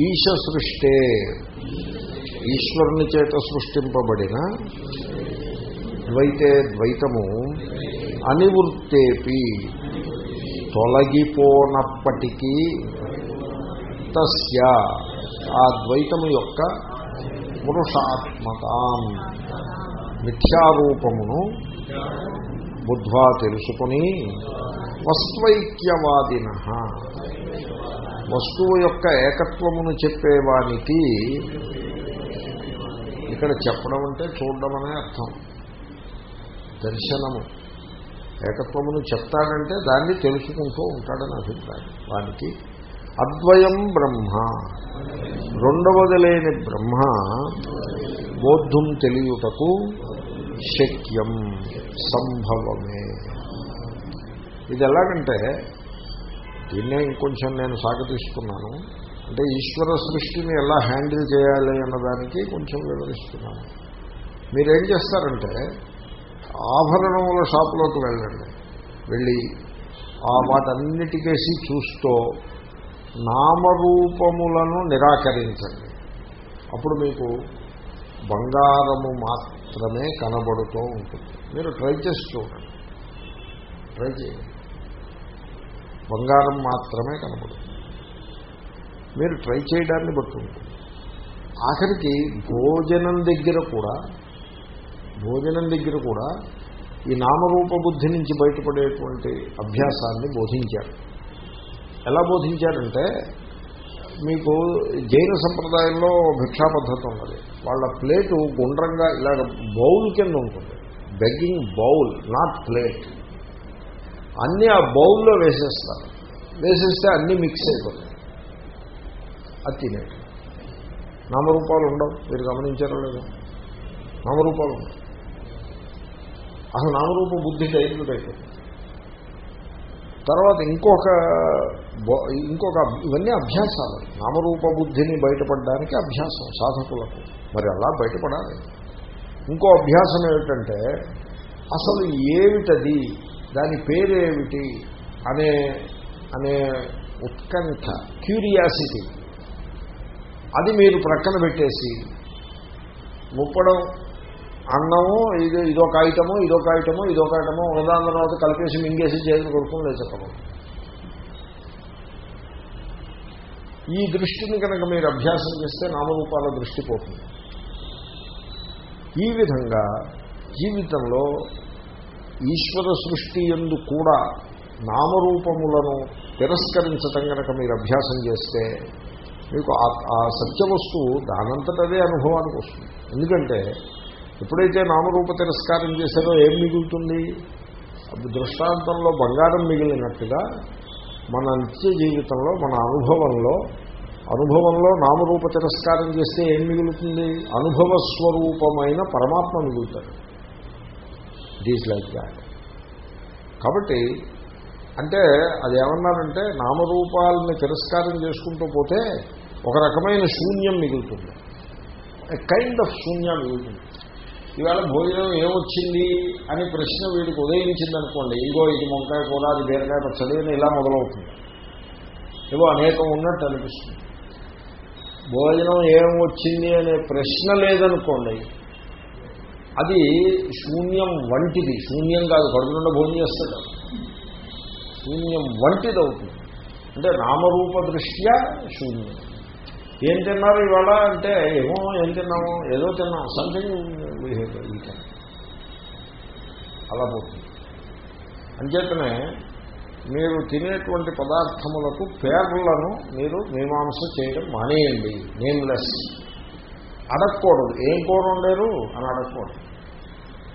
ఈశ సృష్టే ఈశ్వరుని చేత సృష్టింపబడిన ద్వైతే ద్వైతము అనివృత్తేపి. తొలగిపోనప్పటికీ తస్య. ఆ ద్వైతము యొక్క పురుషాత్మతాం మిథ్యారూపమును బుద్ధ్వా తెలుసుకుని వస్వైక్యవాదిన. వస్తువు యొక్క ఏకత్వమును చెప్పేవానికి ఇక్కడ చెప్పడం అంటే చూడడం అనే అర్థం. దర్శనము. ఏకత్వమును చెప్తాడంటే దాన్ని తెలుసుకుంటూ ఉంటాడని అభిప్రాయం. వానికి అద్వయం బ్రహ్మ. రెండవది లేని బ్రహ్మ బోద్ధుం తెలియుటకు శక్యం సంభవమే. ఇది ఎలాగంటే దీన్నే ఇంకొంచెం నేను సాగతీస్తున్నాను అంటే ఈశ్వర సృష్టిని ఎలా హ్యాండిల్ చేయాలి అన్నదానికి కొంచెం వివరిస్తున్నాను. మీరేం చేస్తారంటే ఆభరణముల షాపులోకి వెళ్ళండి. వెళ్ళి ఆ వాటన్నిటికేసి చూస్తూ నామరూపములను నిరాకరించండి. అప్పుడు మీకు బంగారము మాత్రమే కనబడుతూ ఉంటుంది. మీరు ట్రై చేసి చూడండి. ట్రై చేయండి. బంగారం మాత్రమే కనబడుతుంది మీరు ట్రై చేయడాన్ని బట్టి ఉంటుంది. ఆఖరికి భోజనం దగ్గర కూడా భోజనం దగ్గర కూడా ఈ నామరూప బుద్ధి నుంచి బయటపడేటువంటి అభ్యాసాన్ని బోధించారు. ఎలా బోధించారంటే మీకు జైన సంప్రదాయంలో భిక్షా పద్ధతి ఉన్నది. వాళ్ళ ప్లేటు గుండ్రంగా ఇలాగ బౌల్ కింద ఉంటుంది. Begging bowl not plate. అన్నీ ఆ బౌల్లో వేసేస్తారు. వేసేస్తే అన్నీ మిక్స్ అయిపోతాయి. అది తినేది. నామరూపాలు ఉండవు. మీరు గమనించారో లేదు. నామరూపాలు ఉండవు. అసలు నామరూప బుద్ధి డైల్యూట్ అయిపోతుంది తర్వాత ఇంకొక ఇంకొక ఇవన్నీ అభ్యాసాలు. నామరూప బుద్ధిని బయటపడడానికి అభ్యాసం సాధకులకు. మరి అలా బయటపడాలి. ఇంకో అభ్యాసం ఏమిటంటే అసలు ఏమిటది? దాని పేరేమిటి? అనే అనే ఉత్కంఠ క్యూరియాసిటీ. అది మీరు ప్రక్కన పెట్టేసి ముప్పడం అన్నము ఇది ఇదొక ఐటము ఇదొక ఐటము ఇదొక ఐటము ఒకదాని తర్వాత కలిపేసి మింగేసి చేతులు కొడుకుని చెప్పడం ఈ దృష్టిని కనుక మీరు అభ్యాసం చేస్తే నామరూపాల దృష్టి పోతుంది. ఈ విధంగా జీవితంలో ఈశ్వర సృష్టి ఎందు కూడా నామరూపములను తిరస్కరించటం కనుక మీరు అభ్యాసం చేస్తే మీకు ఆ సత్య వస్తువు దానంతటదే అనుభవానికి వస్తుంది. ఎందుకంటే ఎప్పుడైతే నామరూప తిరస్కారం చేశారో ఏం మిగులుతుంది? దృష్టాంతంలో బంగారం మిగిలినట్టుగా మన నిత్య జీవితంలో మన అనుభవంలో అనుభవంలో నామరూప తిరస్కారం చేస్తే ఏం మిగులుతుంది? అనుభవ స్వరూపమైన పరమాత్మ మిగులుతాడు. ఇట్ ఈజ్ లైక్ దాట్ కాబట్టి అంటే అది ఏమన్నారంటే నామరూపాలని తిరస్కారం చేసుకుంటూ పోతే ఒక రకమైన శూన్యం మిగులుతుంది. కైండ్ ఆఫ్ శూన్యం మిగులుతుంది. ఇవాళ భోజనం ఏమొచ్చింది అని ప్రశ్న వీడికి ఉదయించింది అనుకోండి ఇగో ఇది వంకాయ కూర అది బీరకాయ పచ్చడి అని ఇలా మొదలవుతుంది. ఏవో అనేకం ఉన్నట్టు అనిపిస్తుంది. భోజనం ఏమొచ్చింది అనే ప్రశ్న లేదనుకోండి అది శూన్యం వంటిది. శూన్యం కాదు కడుపు నుండి భోజనం చేస్తాడు. శూన్యం వంటిది అవుతుంది అంటే నామరూప దృష్ట్యా శూన్యం. ఏం తిన్నారు ఇవాళ అంటే ఏమో ఏం తిన్నాము ఏదో తిన్నాం సంథింగ్ ఈ అలా పోతుంది. అంచేతనే మీరు తినేటువంటి పదార్థములకు పేర్లను మీరు మీమాంస చేయడం మానేయండి. నేమ్లెస్ అడగకూడదు. ఏం కూర ఉండేరు అని అడగకూడదు.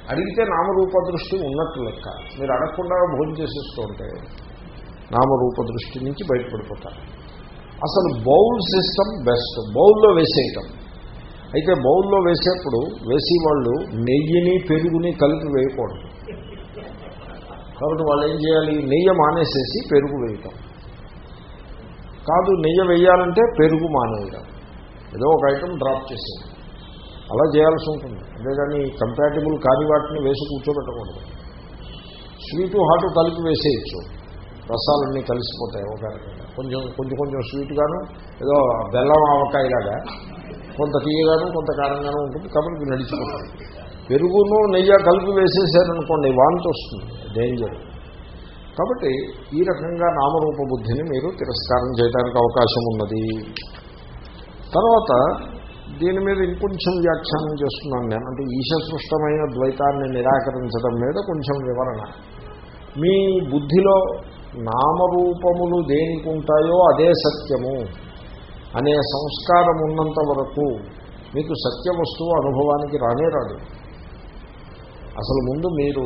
అడిగితే నామరూప దృష్టి ఉన్నట్టు లెక్క. మీరు అడగకుండా భోజనం చేసేస్తూ ఉంటే నామరూప దృష్టి నుంచి బయటపడిపోతారు. అసలు బౌల్ సిస్టమ్ బెస్ట్. బౌల్లో వేసేయటం. అయితే బౌల్లో వేసేప్పుడు వేసేవాళ్ళు నెయ్యిని పెరుగుని కలిపి వేయకూడదు. కాబట్టి వాళ్ళు ఏం చేయాలి? నెయ్యి మానేసేసి పెరుగు వేయటం. కాదు నెయ్యి వేయాలంటే పెరుగు మానేయడం. ఏదో ఒక ఐటమ్ డ్రాప్ చేసేది. అలా చేయాల్సి ఉంటుంది. అంతేగాని కంపాటబుల్ కాని వాటిని వేసి కూర్చోబెట్టకూడదు. స్వీటు హాటు కలిపి వేసేయచ్చు. రసాలన్నీ కలిసిపోతాయి ఒక రకంగా. కొంచెం కొంచెం కొంచెం స్వీట్గాను ఏదో బెల్లం ఆవకాయలాగా కొంత తీయగాను కొంత కారంగాను ఉంటుంది కాబట్టి నడిచిపోతుంది పెరుగును నెయ్యి కలిపి వేసేసారనుకోండి వాంతి వస్తుంది డేంజర్ కాబట్టి ఈ రకంగా నామరూప బుద్ధిని మీరు తిరస్కారం చేయడానికి అవకాశం ఉన్నది. తర్వాత దీని మీద ఇంకొంచెం వ్యాఖ్యానం చేస్తున్నాను నేను. అంటే ఈశస్పృష్టమైన ద్వైతాన్ని నిరాకరించడం మీద కొంచెం వివరణ. మీ బుద్ధిలో నామరూపములు దేనికి ఉంటాయో అదే సత్యము అనే సంస్కారం ఉన్నంత వరకు మీకు సత్య వస్తువు అనుభవానికి రానే రాదు. అసలు ముందు మీరు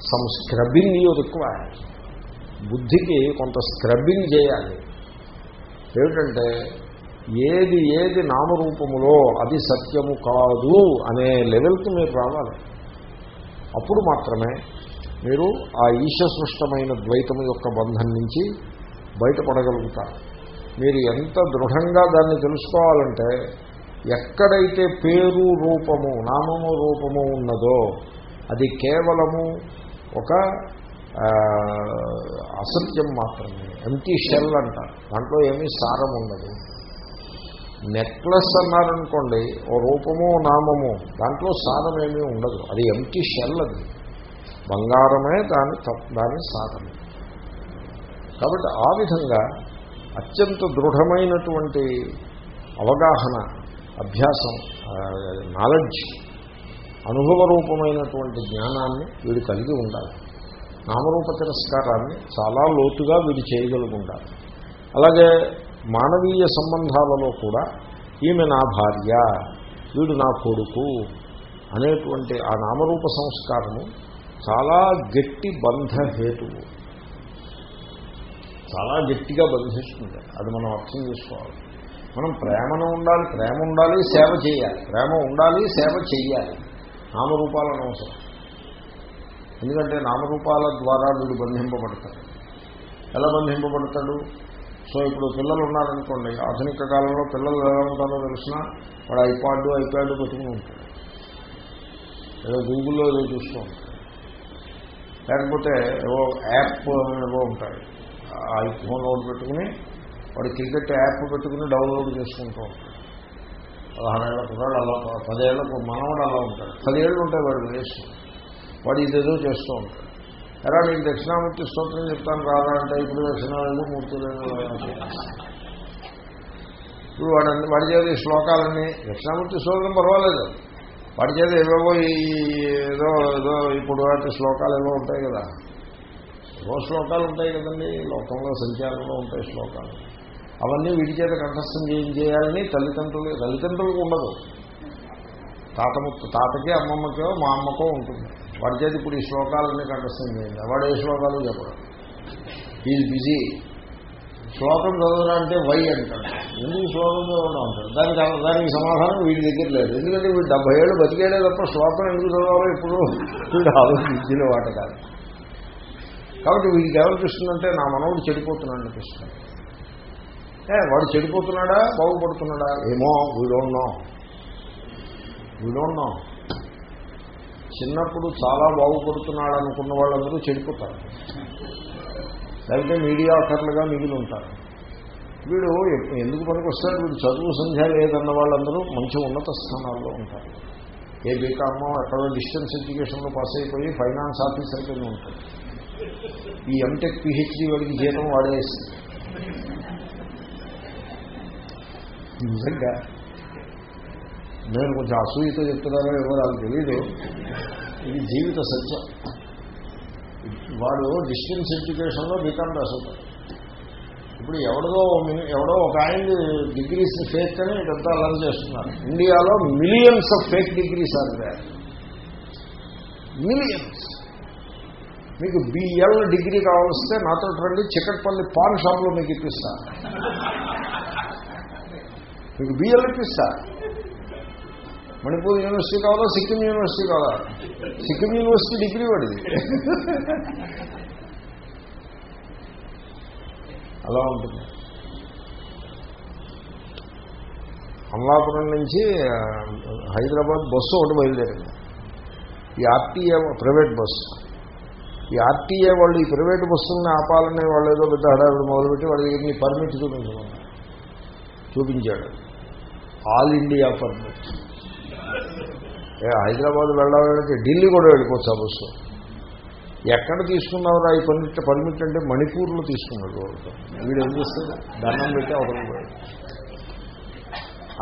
సమ్ స్క్రబ్బింగ్ యూ రిక్వైర్ బుద్ధికి కొంత స్క్రబ్బింగ్ చేయాలి. ఏమిటంటే ఏది ఏది నామరూపములో అది సత్యము కాదు అనే లెవెల్కి మీరు రావాలి. అప్పుడు మాత్రమే మీరు ఆ ఈశసృష్టమైన ద్వైతము యొక్క బంధం నుంచి బయటపడగలుగుతారు. మీరు ఎంత దృఢంగా దాన్ని తెలుసుకోవాలంటే ఎక్కడైతే పేరు రూపము నామము రూపము ఉన్నదో అది కేవలము ఒక అసత్యం మాత్రమే. ఎంటీ షెల్ అంటారు. దాంట్లో ఏమీ సారం ఉండదు. నెక్లెస్ అన్నారనుకోండి ఓ రూపము నామము దాంట్లో సారం ఏమీ ఉండదు. అది ఎంటీ షెల్ అది. బంగారమే దాని దాని సాధనం. కాబట్టి ఆ విధంగా అత్యంత దృఢమైనటువంటి అవగాహన అభ్యాసం నాలెడ్జ్ అనుభవ రూపమైనటువంటి జ్ఞానాన్ని వీడు కలిగి ఉండాలి. నామరూప తిరస్కారాన్ని చాలా లోతుగా వీడు చేయగలుగుండాలి. అలాగే మానవీయ సంబంధాలలో కూడా ఈమె నా భార్య వీడు నా కొడుకు అనేటువంటి ఆ నామరూప సంస్కారము చాలా గట్టి బంధహేతువు. చాలా గట్టిగా బంధిస్తుంది. అది మనం అర్థం చేసుకోవాలి. మనం ప్రేమను ఉండాలి ప్రేమ ఉండాలి సేవ చేయాలి. ప్రేమ ఉండాలి సేవ చేయాలి నామరూపాలను అవసరం. ఎందుకంటే నామరూపాల ద్వారా వీడు బంధింపబడతాడు. ఎలా బంధింపబడతాడు? సో ఇప్పుడు పిల్లలు ఉన్నారనుకోండి ఆధునిక కాలంలో పిల్లలు ఎలా ఉంటారో తెలిసిన వాడు ఐపాడ్ ఐప్యాడ్ పెట్టుకుని ఉంటాడు. ఏదో గూగుల్లో ఏదో చూస్తూ ఉంటాడు. లేకపోతే ఏవో యాప్ ఏవో ఉంటాయి. ఐఫోన్ లోడ్ పెట్టుకుని వాడు క్రికెట్ యాప్ పెట్టుకుని డౌన్లోడ్ చేసుకుంటూ ఉంటాడు. పదహారేళ్ళ కుర్రాడు అలా పదేళ్ళకు మనవాడు అలా ఉంటాడు. పదేళ్ళు ఉంటాయి వాడు వేస్ట్. వాడు ఇదేదో చేస్తూ ఉంటాడు. ఎలా నీకు దక్షిణామూర్తి స్తోత్రం చెప్తాను రాదా అంటే ఇప్పుడు దక్షిణాలు మూర్తులు ఇప్పుడు వాడు వాడి చేత శ్లోకాలన్నీ దక్షిణామూర్తి స్తోత్రం పర్వాలేదు. వాడి చేత ఏవేవో ఈ ఏదో ఏదో ఇప్పుడు వాటి శ్లోకాలు ఏవో ఉంటాయి కదా. ఏవో శ్లోకాలు ఉంటాయి కదండి లోకంలో సంచారంలో ఉంటాయి శ్లోకాలు. అవన్నీ వీడి చేత కంఠస్థం చేయాలని తల్లిదండ్రులు తల్లిదండ్రులకు ఉండదు. తాతము తాతకి అమ్మమ్మకో మా అమ్మకో ఉంటుంది. వాడి చేతి ఇప్పుడు ఈ శ్లోకాలన్నీ కంఠస్థం చేయండి. వాడు ఏ శ్లోకాలు చెప్పడం. ఈజ్ బిజీ శ్లోకం చదవడం అంటే వై అంటాడు. ఎందుకు శ్లోకం చదవడం అంటాడు? దానికి దానికి సమాధానం వీడి దగ్గర లేదు. ఎందుకంటే వీడు డెబ్బై ఏళ్ళు బతికేడే తప్ప శ్లోకం ఎందుకు చదవాలో ఇప్పుడు వీడు ఆలోచించిన వాట కాదు. కాబట్టి వీడికి ఏమనిపిస్తుందంటే నా మనవుడు చెడిపోతున్నాడు అనిపిస్తుంది. ఏ వాడు చెడిపోతున్నాడా? బాగుపడుతున్నాడా? ఏమో వీడోన్నో వీడోన్నో చిన్నప్పుడు చాలా బాగుపడుతున్నాడు అనుకున్న వాళ్ళందరూ చెడిపోతారు. లేకపోతే మీడియాకర్లుగా మిగిలి ఉంటారు. వీడు ఎందుకు పనికి వస్తాడు వీడు చదువు సంధ్య లేదన్న వాళ్ళందరూ మంచి ఉన్నత స్థానాల్లో ఉంటారు. ఏ బీకామో ఎక్కడో డిస్టెన్స్ ఎడ్యుకేషన్లో పాస్ అయిపోయి ఫైనాన్స్ ఆఫీసర్ కింద ఉంటాడు ఈ ఎంటెక్ పిహెచ్డి వాడికి జీతం వాడేసి. నిజంగా నేను కొంచెం అసూయతో చెప్తున్నారో ఏమో నాకు తెలియదు ఇది జీవిత సత్యం. వాడు డిస్టెన్స్ ఎడ్యుకేషన్లో బీకామ్ రాసుతాడు ఇప్పుడు ఎవడో ఎవడో ఒక ఆయన డిగ్రీస్ ఫేక్ అని ఇదంతా అలా చేస్తున్నారు. ఇండియాలో మిలియన్స్ ఆఫ్ ఫేక్ డిగ్రీస్ అంటే మిలియన్స్. మీకు బిఎల్ డిగ్రీ కావాల్స్తే నాతో రండి చికట్పల్లి పాన్ షాప్లో మీకు ఇప్పిస్తా. మీకు బిఎల్ ఇప్పిస్తా. మణిపూర్ యూనివర్సిటీ కావాలా సిక్కిం యూనివర్సిటీ కావాలా? సిక్కిం యూనివర్సిటీ డిగ్రీ వాడిది. అలా ఉంటుంది. అమలాపురం నుంచి హైదరాబాద్ బస్సు ఒకటి బయలుదేరింది. ఈ ఆర్టీఏ ప్రైవేట్ బస్సు ఈ ఆర్టీఏ వాళ్ళు ఈ ప్రైవేట్ బస్సుల్ని ఆపాలనే వాళ్ళు ఏదో పెద్ద హడావిడి మొదలుపెట్టి వాళ్ళకి ఇన్ని పర్మిట్ చూపించమన్నారు చూపించాడు. All India permit. హైదరాబాద్ వెళ్ళాలంటే ఢిల్లీ కూడా వెళ్ళిపోవచ్చు ఆ బస్సు. ఎక్కడ తీసుకున్నారా ఈ పర్మిట్ పర్మిట్ అంటే మణిపూర్లో తీసుకున్నాడు వాళ్ళతో వీడు ఏం చేస్తాడు? దండం పెట్టి అవతల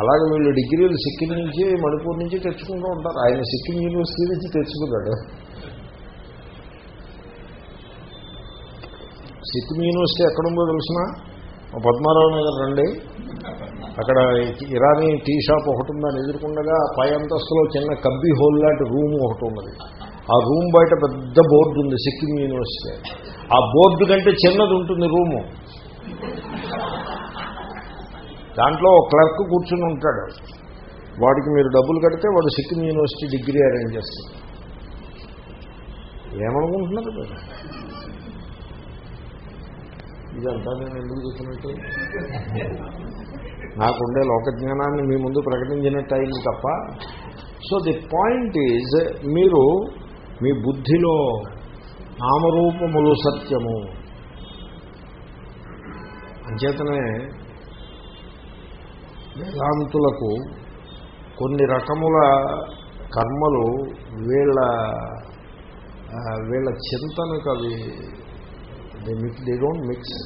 అలాగే వీళ్ళు డిగ్రీలు సిక్కిం నుంచి మణిపూర్ నుంచి తెచ్చుకుంటూ ఉంటారు. ఆయన సిక్కిం యూనివర్సిటీ నుంచి తెచ్చుకున్నాడు. సిక్కిం యూనివర్సిటీ ఎక్కడుందో తెలిసిన? పద్మారావు నగర్ రండి. అక్కడ ఇరానీ టీ షాప్ ఒకటి ఉందని ఎదుర్కొండగా పై అంతస్తులో చిన్న కబ్బీ హోల్ లాంటి రూమ్ ఒకటి ఉన్నది. ఆ రూమ్ బయట పెద్ద బోర్డు ఉంది సిక్కిం యూనివర్సిటీ. ఆ బోర్డు కంటే చిన్నది ఉంటుంది రూము. దాంట్లో క్లర్క్ కూర్చుని ఉంటాడు. వాడికి మీరు డబ్బులు కడితే వాడు సిక్కిం యూనివర్సిటీ డిగ్రీ అరేంజ్ చేస్తాడు. ఏమనుకుంటున్నారు మీరు? ఇదంతా నేను ఎందుకు చెప్పినట్టు నాకుండే లోకజ్ఞానాన్ని మీ ముందు ప్రకటించినట్టు అయింది తప్ప. సో ది పాయింట్ ఈజ్ మీరు మీ బుద్ధిలో నామరూపములు సత్యము. అంచేతనే వేదాంతులకు కొన్ని రకముల కర్మలు వీళ్ళ వీళ్ళ చింతనకు అవి they mix they don't mix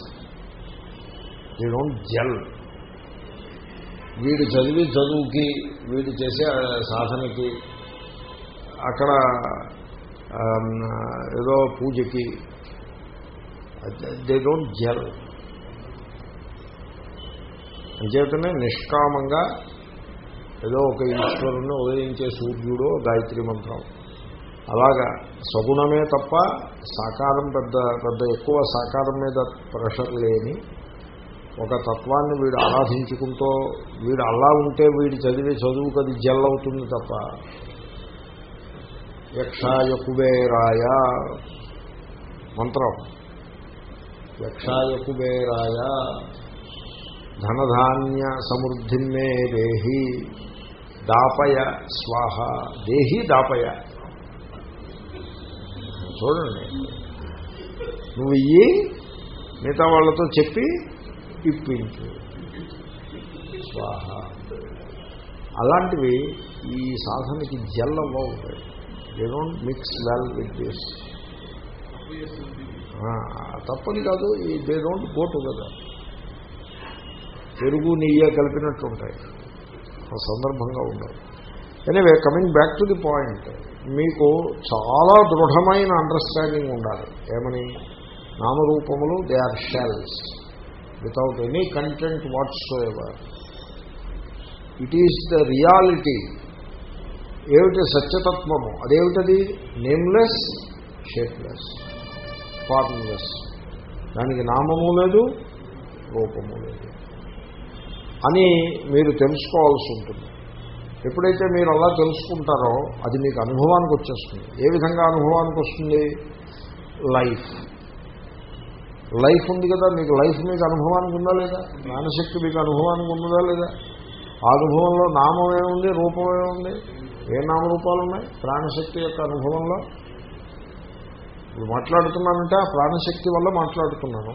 they don't gel. వీడు చదివి చదువుకి వీడు చేసే సాధనకి అక్కడ ఏదో పూజకి దే డోంట్ జల్. అంచేతనే నిష్కామంగా ఏదో ఒక ఈశ్వరుని ఉదయించే సూర్యుడు గాయత్రి మంత్రం. అలాగా సగుణమే తప్ప సాకారం పెద్ద పెద్ద ఎక్కువ సాకారం మీద ప్రెషర్ లేని ఒక తత్వాన్ని వీడు ఆరాధించుకుంటూ వీడు అలా ఉంటే వీడు చదివే చదువుకు అది జెల్ అవుతుంది తప్ప. యక్షాయ కుబేరాయ మంత్రం. యక్షాయ కుబేరాయ ధనధాన్య సమృద్ధిన్మే దేహి దాపయ స్వాహ. దేహి దాపయ. చూడండి. నువ్వు ఇయ్యి మిగతా వాళ్ళతో చెప్పి ఇప్పించు స్వాహ. అలాంటివి ఈ సాధనకి జల్లవ్వ ఉంటాయి they don't mix well with this తప్పని కాదు ఈ దే డోంట్ గో టుగెదర్ పెరుగు నెయ్యి కలిపినట్టు ఉంటాయి. ఆ సందర్భంగా ఉండవు. Anyway coming back to the point మీకు చాలా దృఢమైన అండర్స్టాండింగ్ ఉండాలి. ఏమని? నామరూపములు they are shells without any content whatsoever it is the reality ఏమిటి సత్యతత్వము? అదేమిటది? నేమ్లెస్ షేప్లెస్ ఫార్మ్లెస్ దానికి నామము లేదు రూపము లేదు. అని మీరు తెలుసుకోవాల్సి ఉంటుంది. ఎప్పుడైతే మీరు అలా తెలుసుకుంటారో అది మీకు అనుభవానికి వచ్చేస్తుంది. ఏ విధంగా అనుభవానికి వస్తుంది? లైఫ్ లైఫ్ ఉంది కదా మీకు లైఫ్ మీకు అనుభవానికి ఉందా లేదా? జ్ఞానశక్తి మీకు అనుభవానికి ఉందా లేదా? ఆ అనుభవంలో నామం ఏముంది రూపం ఏముంది ఏ నామరూపాలు ఉన్నాయి? ప్రాణశక్తి యొక్క అనుభవంలో? ఇప్పుడు మాట్లాడుతున్నానంటే ఆ ప్రాణశక్తి వల్ల మాట్లాడుతున్నాను.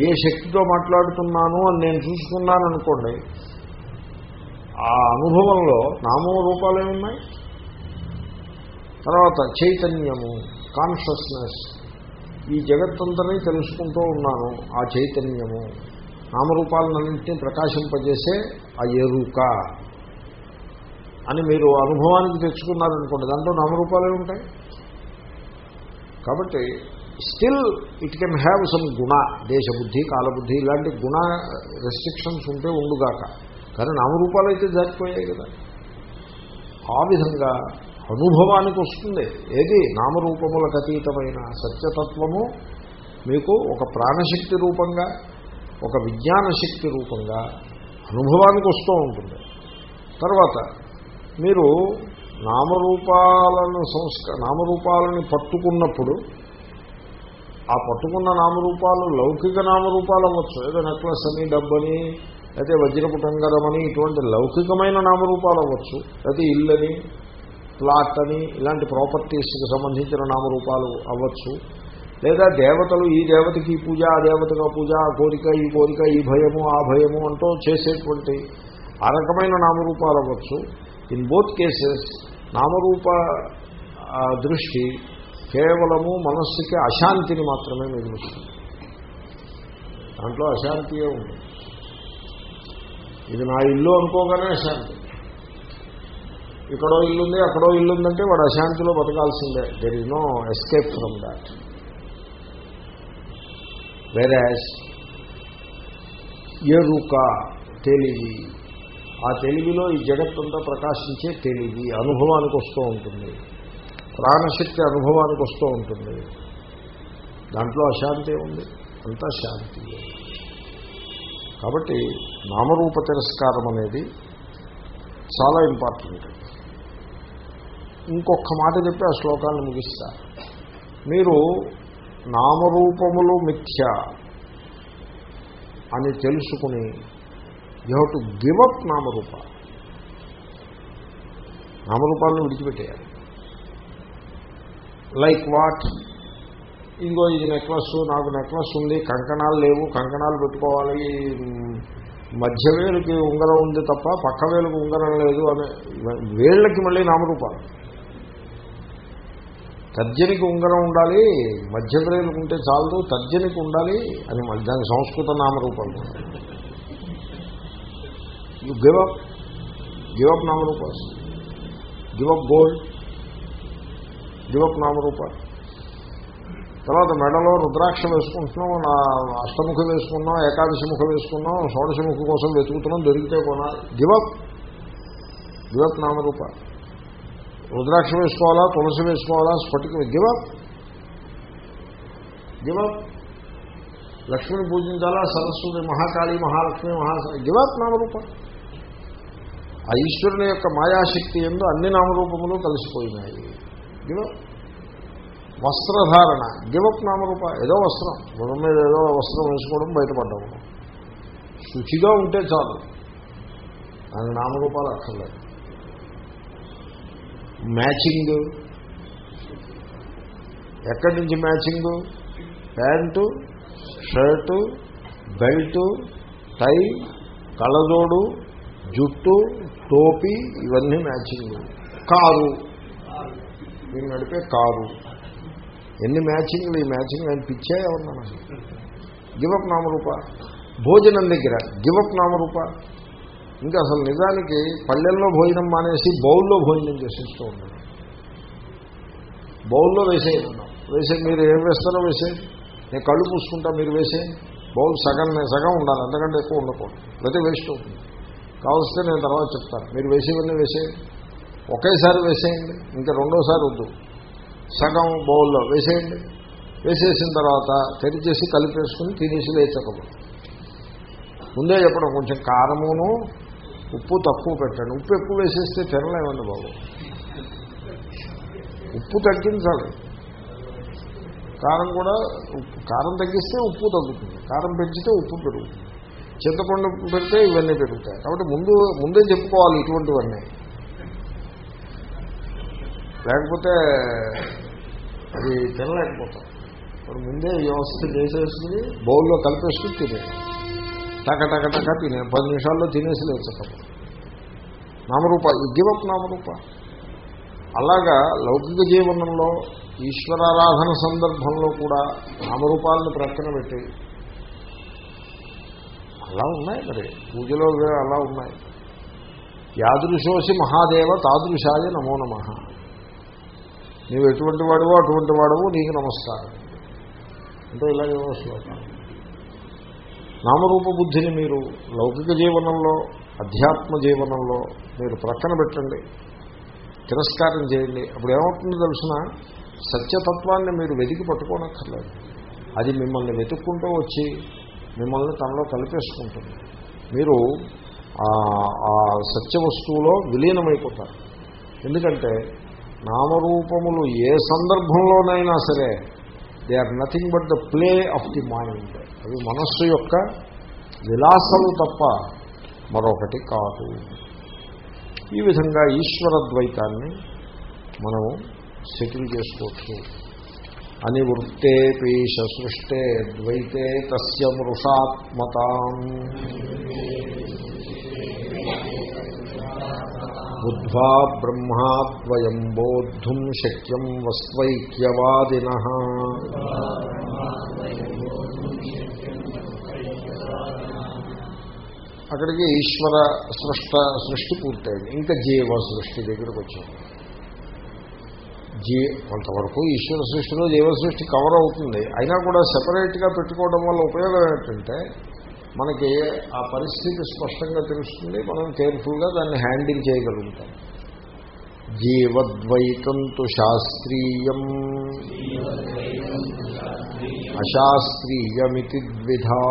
ఏ శక్తితో మాట్లాడుతున్నాను అని నేను చూసుకున్నాను అనుకోండి ఆ అనుభవంలో నామో రూపాలు ఏమున్నాయి తర్వాత చైతన్యము కాన్షియస్నెస్ ఈ జగత్తంతనే తెలుసుకుంటూ ఉన్నాను ఆ చైతన్యము. నామరూపాలన్నింటినీ ప్రకాశింపజేసే ఆ ఎరుక అని మీరు అనుభవానికి తెచ్చుకున్నారనుకోండి దాంట్లో నామరూపాలే ఉంటాయి. కాబట్టి still it can have some గుణ దేశబుద్ధి కాలబుద్ధి ఇలాంటి గుణ రెస్ట్రిక్షన్స్ ఉంటే ఉండుగాక. కానీ నామరూపాలు అయితే జారిపోయాయి కదా. ఆ విధంగా అనుభవానికి వస్తుంది. ఏది? నామరూపములకు అతీతమైన సత్యతత్వము మీకు ఒక ప్రాణశక్తి రూపంగా ఒక విజ్ఞాన శక్తి రూపంగా అనుభవానికి వస్తూ ఉంటుంది. తర్వాత మీరు నామరూపాలను సంస్క నామరూపాలని పట్టుకున్నప్పుడు ఆ పట్టుకున్న నామరూపాలు లౌకిక నామరూపాలు అవ్వచ్చు. ఏదో నెక్లెస్ అని డబ్బని అయితే వజ్రపు ఇటువంటి లౌకికమైన నామరూపాలు అవ్వచ్చు. లేకపోతే ఇల్లని ప్లాట్ అని ఇలాంటి ప్రాపర్టీస్కి సంబంధించిన నామరూపాలు అవ్వచ్చు. లేదా దేవతలు ఈ దేవతకి ఈ పూజ ఆ దేవతగా పూజ ఆ కోరిక ఈ కోరిక ఈ భయము ఆ భయము అంటూ చేసేటువంటి ఆ రకమైన నామరూపాలు అవ్వచ్చు. ఇన్ బోత్ కేసెస్ నామరూప దృష్టి కేవలము మనస్సుకి అశాంతిని మాత్రమే మిగులుస్తుంది దాంట్లో అశాంతియే ఉంది. ఇది నా ఇల్లు అనుకోగానే అశాంతి. ఇక్కడో ఇల్లుంది అక్కడో ఇల్లు ఉందంటే వాడు అశాంతిలో బతకాల్సిందే. There is no escape from that వెరాజ్ ఎరుక తెలివి ఆ తెలివిలో ఈ జగత్తంతా ప్రకాశించే తెలివి అనుభవానికి వస్తూ ఉంటుంది. ప్రాణశక్తి అనుభవానికి వస్తూ ఉంటుంది. దాంట్లో అశాంతి ఉంది అంతా శాంతి కాబట్టి నామరూప తిరస్కారం అనేది చాలా ఇంపార్టెంట్ ఇంకొక మాట చెప్పి ఆ శ్లోకాన్ని ముగిస్తా. మీరు నామరూపములు మిథ్య అని తెలుసుకుని you have to give up నామరూప. నామరూపాలను విడిచిపెట్టేయాలి. Like what? ఇంకో ఇది నెక్లెస్ నాకు నెక్లెస్ ఉంది కంకణాలు లేవు కంకణాలు పెట్టుకోవాలి మధ్య వేలుకి ఉంగరం ఉంది తప్ప పక్క వేలుకి ఉంగరం లేదు అనే వేళ్ళకి మళ్ళీ నామరూపాలు. తర్జనికి ఉంగరం ఉండాలి మధ్యప్రేలకు ఉంటే చాలదు తర్జనికి ఉండాలి అని మళ్ళీ దాని సంస్కృత నామరూపాలు. You give up give up నామరూపాలు. Give up gold give up నామరూపాలు. తర్వాత మెడలో రుద్రాక్ష వేసుకుంటున్నాం నా అష్టముఖ వేసుకున్నాం ఏకాదశి ముఖ వేసుకున్నాం షోడశముఖ కోసం వెతుకుతున్నాం దొరికితే కొనాలి. గివప్ గివప్ నామరూప రుద్రాక్ష వేసుకోవాలా తులసి వేసుకోవాలా స్ఫటిక గివప్ గివప్ లక్ష్మిని పూజించాలా సరస్వతి మహాకాళి మహాలక్ష్మి మహా గివప్ నామరూప. ఆ ఈశ్వరుని యొక్క మాయాశక్తి ఎందు అన్ని నామరూపములు కలిసిపోయినాయి. గివప్ వస్త్రధారణ. గివప్ నామరూప. ఏదో వస్త్రం. గుణం మీద ఏదో వస్త్రం వేసుకోవడం బయటపడ్డాము. శుచిగా ఉంటే చాలు. దాని నామరూపాలు అక్కర్లేదు. మ్యాచింగ్. ఎక్కడి నుంచి matching? Pant shirt belt tie కళ్ళజోడు జుట్టు టోపీ ఇవన్నీ మ్యాచింగ్. కారు. మీరు నడిపే కారు. ఎన్ని మ్యాచింగ్లు ఈ మ్యాచింగ్ ఆయన పిచ్చే ఉన్నాను గివప్ నామరూప. భోజనం దగ్గర. గివప్ నామరూప. ఇంకా అసలు నిజానికి పల్లెల్లో భోజనం మానేసి బౌల్లో భోజనం చేసేస్తూ ఉన్నాడు. బౌల్లో వేసేయమన్నాం వేసే మీరు ఏం వేస్తారో వేసేయండి నేను కళ్ళు పూసుకుంటా మీరు వేసేయండి బౌల్ సగం సగం ఉండాలి అంతకంటే ఎక్కువ ఉండకూడదు. లేకపోతే వేస్ట్ అవుతుంది కావలిస్తే నేను తర్వాత చెప్తాను. మీరు వేసేవన్నీ వేసేయండి ఒకేసారి వేసేయండి ఇంకా రెండోసారి వద్దు. సగం బౌల్లో వేసేయండి. వేసేసిన తర్వాత తెరిచేసి కలిపేసుకుని తినేసి లేచకపో ముందే చెప్పడం కొంచెం కారమును ఉప్పు తక్కువ పెట్టండి. ఉప్పు ఎక్కువ వేసేస్తే తినలేమండి బాబు. ఉప్పు తగ్గించాలి. కారం కూడా ఉప్పు కారం తగ్గిస్తే ఉప్పు తగ్గుతుంది. కారం పెంచితే ఉప్పు పెరుగుతుంది. చింతపండు పెడితే ఇవన్నీ పెరుగుతాయి. కాబట్టి ముందు ముందే చెప్పుకోవాలి ఇటువంటివన్నీ. లేకపోతే అది తినలేకపోతాం. ముందే ఈ వ్యవస్థ చేసేసుకుని బౌల్లో కలిపేసుకుని తినేది టక తినే పది నిమిషాల్లో తినేసి లేచకపో నామరూప గివప్ నామరూప అలాగా లౌకిక జీవనంలో ఈశ్వరారాధన సందర్భంలో కూడా నామరూపాలను ప్రక్కన పెట్టి అలా ఉన్నాయి మరి పూజలో అలా ఉన్నాయి. యాదృశోసి మహాదేవ తాదృశాయ నమో నమ. నీవు ఎటువంటి వాడువో అటువంటి వాడవో నీకు నమస్కారం. అంటే ఇలాగేమో శ్లోకాలు నామరూప బుద్ధిని మీరు లౌకిక జీవనంలో అధ్యాత్మ జీవనంలో మీరు ప్రక్కన పెట్టండి. తిరస్కారం చేయండి. అప్పుడు ఏమవుతుందో తెలిసిన? సత్యతత్వాన్ని మీరు వెతికి పట్టుకోనక్కర్లేదు. అది మిమ్మల్ని వెతుక్కుంటూ వచ్చి మిమ్మల్ని తనలో కలిపేసుకుంటుంది. మీరు ఆ సత్య వస్తువులో విలీనమైపోతారు. ఎందుకంటే నామరూపములు ఏ సందర్భంలోనైనా సరే they are nothing but the play of the mind అవి మనస్సు యొక్క విలాసము తప్ప మరొకటి కాదు. ఈ విధంగా ఈశ్వర ద్వైతాన్ని మనం సెటిల్ చేసుకోవచ్చు. అని వృత్తేపి సృష్టే ద్వైతే తస్య మృషాత్మత. బుద్ధ్వా బ్రహ్మాద్వయం బోద్ధుం శక్యం వస్వైక్యవాదిన. అక్కడికి ఈశ్వర సృష్ట సృష్టి పూర్తయింది. ఇంకా జీవ సృష్టి దగ్గరకు వచ్చింది జీ కొంతవరకు ఈశ్వర సృష్టిలో జీవ సృష్టి కవర్ అవుతుంది. అయినా కూడా సెపరేట్గా పెట్టుకోవడం వల్ల ఉపయోగం ఏంటంటే మనకి ఆ పరిస్థితి స్పష్టంగా తెలుస్తుంది. మనం కేర్ఫుల్గా దాన్ని హ్యాండిల్ చేయగలుగుతాం. జీవద్వైతంతు శాస్త్రీయం. అశాస్త్రీయమితి ద్విధా.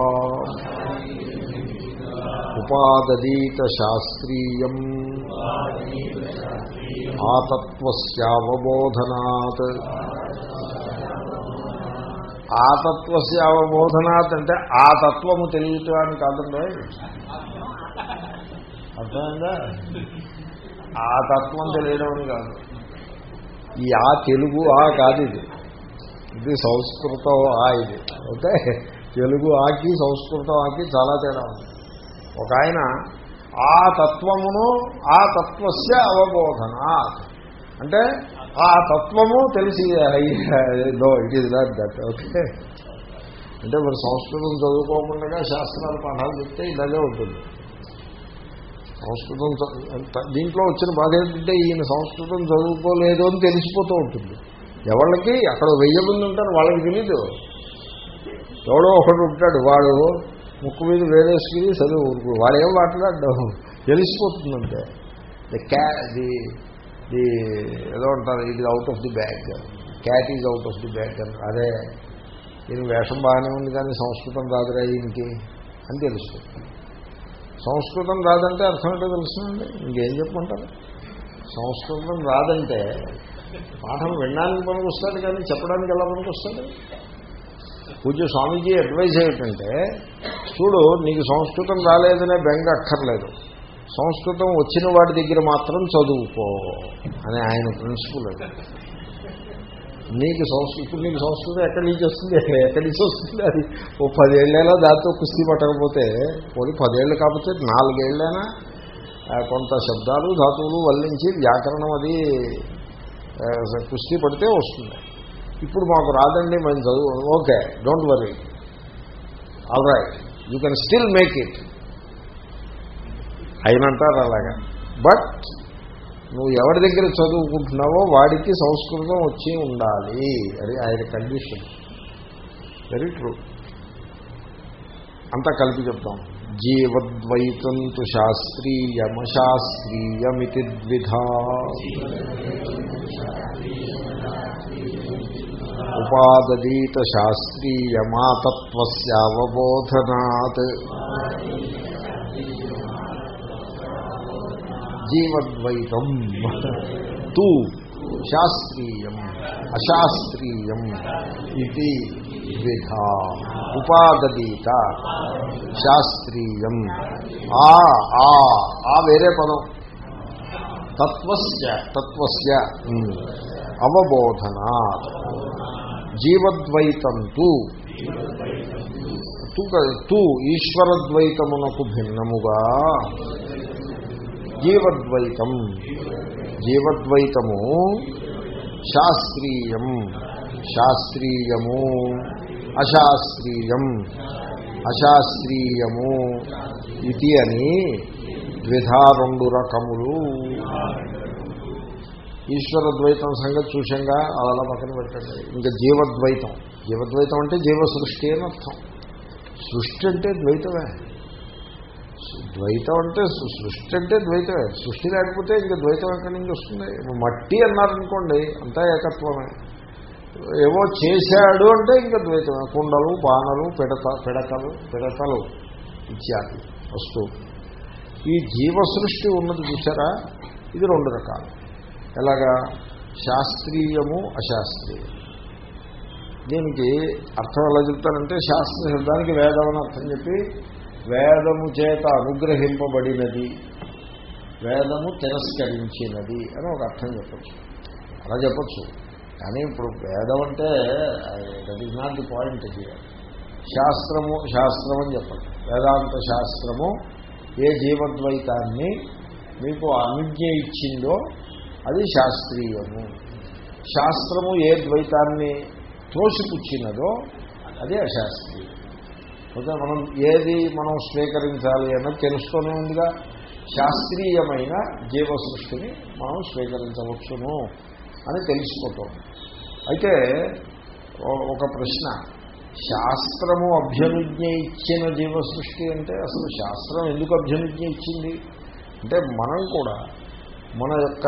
ఉపాదీత శాస్త్రీయం ఆతత్వస్యావబోధనాత్. ఆతత్వస్యావబోధనాత్ అంటే ఆ తత్వము తెలియటం అని కాదండి. అర్థమైందా? ఆ తత్వం తెలియడం అని కాదు. ఈ ఆ తెలుగు ఆ కాదు ఇది. ఇది సంస్కృతం ఆ ఇది. ఓకే? తెలుగు ఆకి సంస్కృతం ఆకి చాలా తేడా ఉంది. ఒక ఆయన ఆ తత్వమును ఆ తత్వస్య అవబోధన అంటే ఆ తత్వము తెలిసి no it is that that okay అంటే మరి సంస్కృతం చదువుకోకుండా శాస్త్రాల పాఠాలు చెప్తే ఇలాగే ఉంటుంది. సంస్కృతం దీంట్లో వచ్చిన బాధ ఏంటంటే ఈయన సంస్కృతం చదువుకోలేదు అని తెలిసిపోతూ ఉంటుంది. ఎవరికి అక్కడ వెయ్యి మంది ఉంటారు వాళ్ళకి తెలీదు. ఎవడో ఒకడు ఉంటాడు వాడు ముక్కు మీద వేరేసుకుని చదువు. ఊరుకు వాడేం మాట్లాడడం తెలిసిపోతుందంటే. ది క్యా ది ది ఏదో అంటారు ఇది out of the bag cat is out of the bag అని అదే దీని వేషం బాగానే ఉంది కానీ సంస్కృతం రాదురా ఈయనకి అని తెలుస్తుంది సంస్కృతం రాదంటే అర్థం ఏంటో తెలుస్తుందండి ఇంకేం చెప్పమంటారు? సంస్కృతం రాదంటే పాఠం వినడానికి పనికొస్తాడు కానీ చెప్పడానికి ఎలా పనికొస్తాడు? పూజ్య స్వామీజీ అడ్వైజ్ ఏమిటంటే చూడు నీకు సంస్కృతం రాలేదనే బెంగ అక్కర్లేదు. సంస్కృతం వచ్చిన వాడి దగ్గర మాత్రం చదువుకో అని ఆయన ప్రిన్సిపల్ నీకు సంస్కృతి ఇప్పుడు నీకు సంస్కృతం ఎక్కడి నుంచి వస్తుంది? ఎక్కడి నుంచి వస్తుంది అది? ఓ పదేళ్ళైనా దాంతో కుస్తీ పట్టకపోతే పోనీ పదేళ్ళు కాకపోతే నాలుగేళ్ళైనా కొంత శబ్దాలు ధాతువులు వల్లించి వ్యాకరణం అది కుస్తీ పడితే వస్తుంది. ఇప్పుడు మాకు రాదండి మేము చదువు okay don't worry all right you can still make it అయినంటారు అలాగా. బట్ నువ్వు ఎవరి దగ్గర చదువుకుంటున్నావో వాడికి సంస్కృతం వచ్చి ఉండాలి. అది ఆయన కండిషన్ వెరీ ట్రూ అంతా కలిపి చెప్తాం. జీవద్వైతం తు శాస్త్రీయమశాస్త్రీయమితి ద్విధా. ఉపాదీత శాస్త్రీయమాతత్వస్యావబోధనాత్ జీవద్వైతం తూ శాస్త్రీయం అశాస్త్రీయం ఇది ద్విధా. ఉపాదీత శాస్త్రీయం. ఆ ఆ ఆ వేరే పదం. తత్వస్య తత్వస్య. అవబోధన జీవద్వైతం తు తు తు ఈశ్వరద్వైతమునకు భిన్నముగా. జీవద్వైతం. జీవద్వైతము శాస్త్రీయం. శాస్త్రీయము అశాస్త్రీయం. అశాస్త్రీయము. ఇది అని ద్విధా రెండు రకములు. ఈశ్వర ద్వైతం సంగతి చూసంగా అలా పక్కన పెట్టండి. ఇంకా జీవద్వైతం. జీవద్వైతం అంటే జీవ సృష్టి అని అర్థం. సృష్టి అంటే ద్వైతమే. ద్వైతం అంటే సృష్టి అంటే ద్వైతమే. సృష్టి లేకపోతే ఇంకా ద్వైతం ఎక్కడి నుంచి వస్తుంది? మట్టి అన్నారనుకోండి అంతా ఏకత్వమే. ఏవో చేశాడు అంటే ఇంకా ద్వైతమే. కుండలు బాణలు పిడత పిడకలు పిడతలు ఇత్యాది వస్తువు ఈ జీవ సృష్టి ఉన్నది చూసారా ఇది రెండు రకాలు. ఎలాగా? శాస్త్రీయము అశాస్త్రీయము దీనికి అర్థం ఎలా చెప్తారంటే శాస్త్ర శబ్దానికి వేదం అని అర్థం చెప్పి వేదము చేత అనుగ్రహింపబడినది వేదము తిరస్కరించినది అని ఒక అర్థం చెప్పచ్చు. అలా చెప్పచ్చు. కానీ ఇప్పుడు వేదం అంటే that is not the point here శాస్త్రము శాస్త్రం అని చెప్పండి వేదాంత శాస్త్రము ఏ జీవద్వైతాన్ని మీకు అనుజ్ఞ ఇచ్చిందో అది శాస్త్రీయము. శాస్త్రము ఏ ద్వైతాన్ని త్రోసిపుచ్చినదో అదే అశాస్త్రీయం. ఓకే మనం ఏది మనం స్వీకరించాలి అన్నది తెలుస్తూనే ఉందిగా. శాస్త్రీయమైన జీవ సృష్టిని మనం స్వీకరించవచ్చును అని తెలిసిపోతాం అయితే ఒక ప్రశ్న. శాస్త్రము అభ్యనుజ్ఞ ఇచ్చిన జీవ సృష్టి అంటే అసలు శాస్త్రం ఎందుకు అభ్యనుజ్ఞ ఇచ్చింది? అంటే మనం కూడా మన యొక్క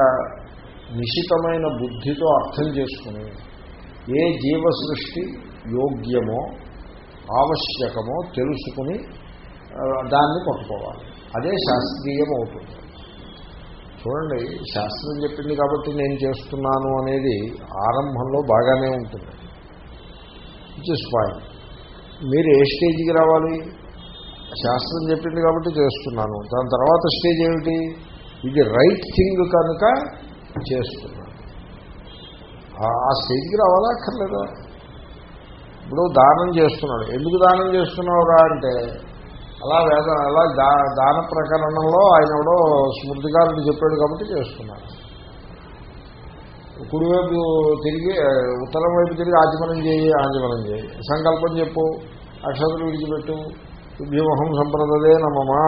నిశితమైన బుద్ధితో అర్థం చేసుకుని ఏ జీవ సృష్టి యోగ్యమో ఆవశ్యకమో తెలుసుకుని దాన్ని పట్టుకోవాలి. అదే శాస్త్రీయం అవుతుంది చూడండి శాస్త్రం చెప్పింది కాబట్టి నేను చేస్తున్నాను అనేది ఆరంభంలో బాగానే ఉంటుంది. ఇట్ ఇస్ ఫైన్ మీరు ఏ స్టేజ్కి రావాలి? శాస్త్రం చెప్పింది కాబట్టి చేస్తున్నాను. దాని తర్వాత స్టేజ్ ఏమిటి? ఇది రైట్ థింగ్ కనుక చేస్తున్నాడు ఆ- స్టేజ్కి రావాలా అక్కర్లేదా ఇప్పుడు దానం చేస్తున్నాడు. ఎందుకు దానం చేస్తున్నావురా అంటే అలా వేద అలా దా దాన ప్రకరణంలో ఆయన ఎవడో స్మృతికారుడు చెప్పాడు కాబట్టి చేస్తున్నాడు కుడివైపు తిరిగి ఉత్తరం వైపు తిరిగి ఆచమనం చేయి ఆచమనం చేయి. సంకల్పం చెప్పు అక్షతలు విడిచిపెట్టు విభ్యమహం సంప్రదదే నమ్మమా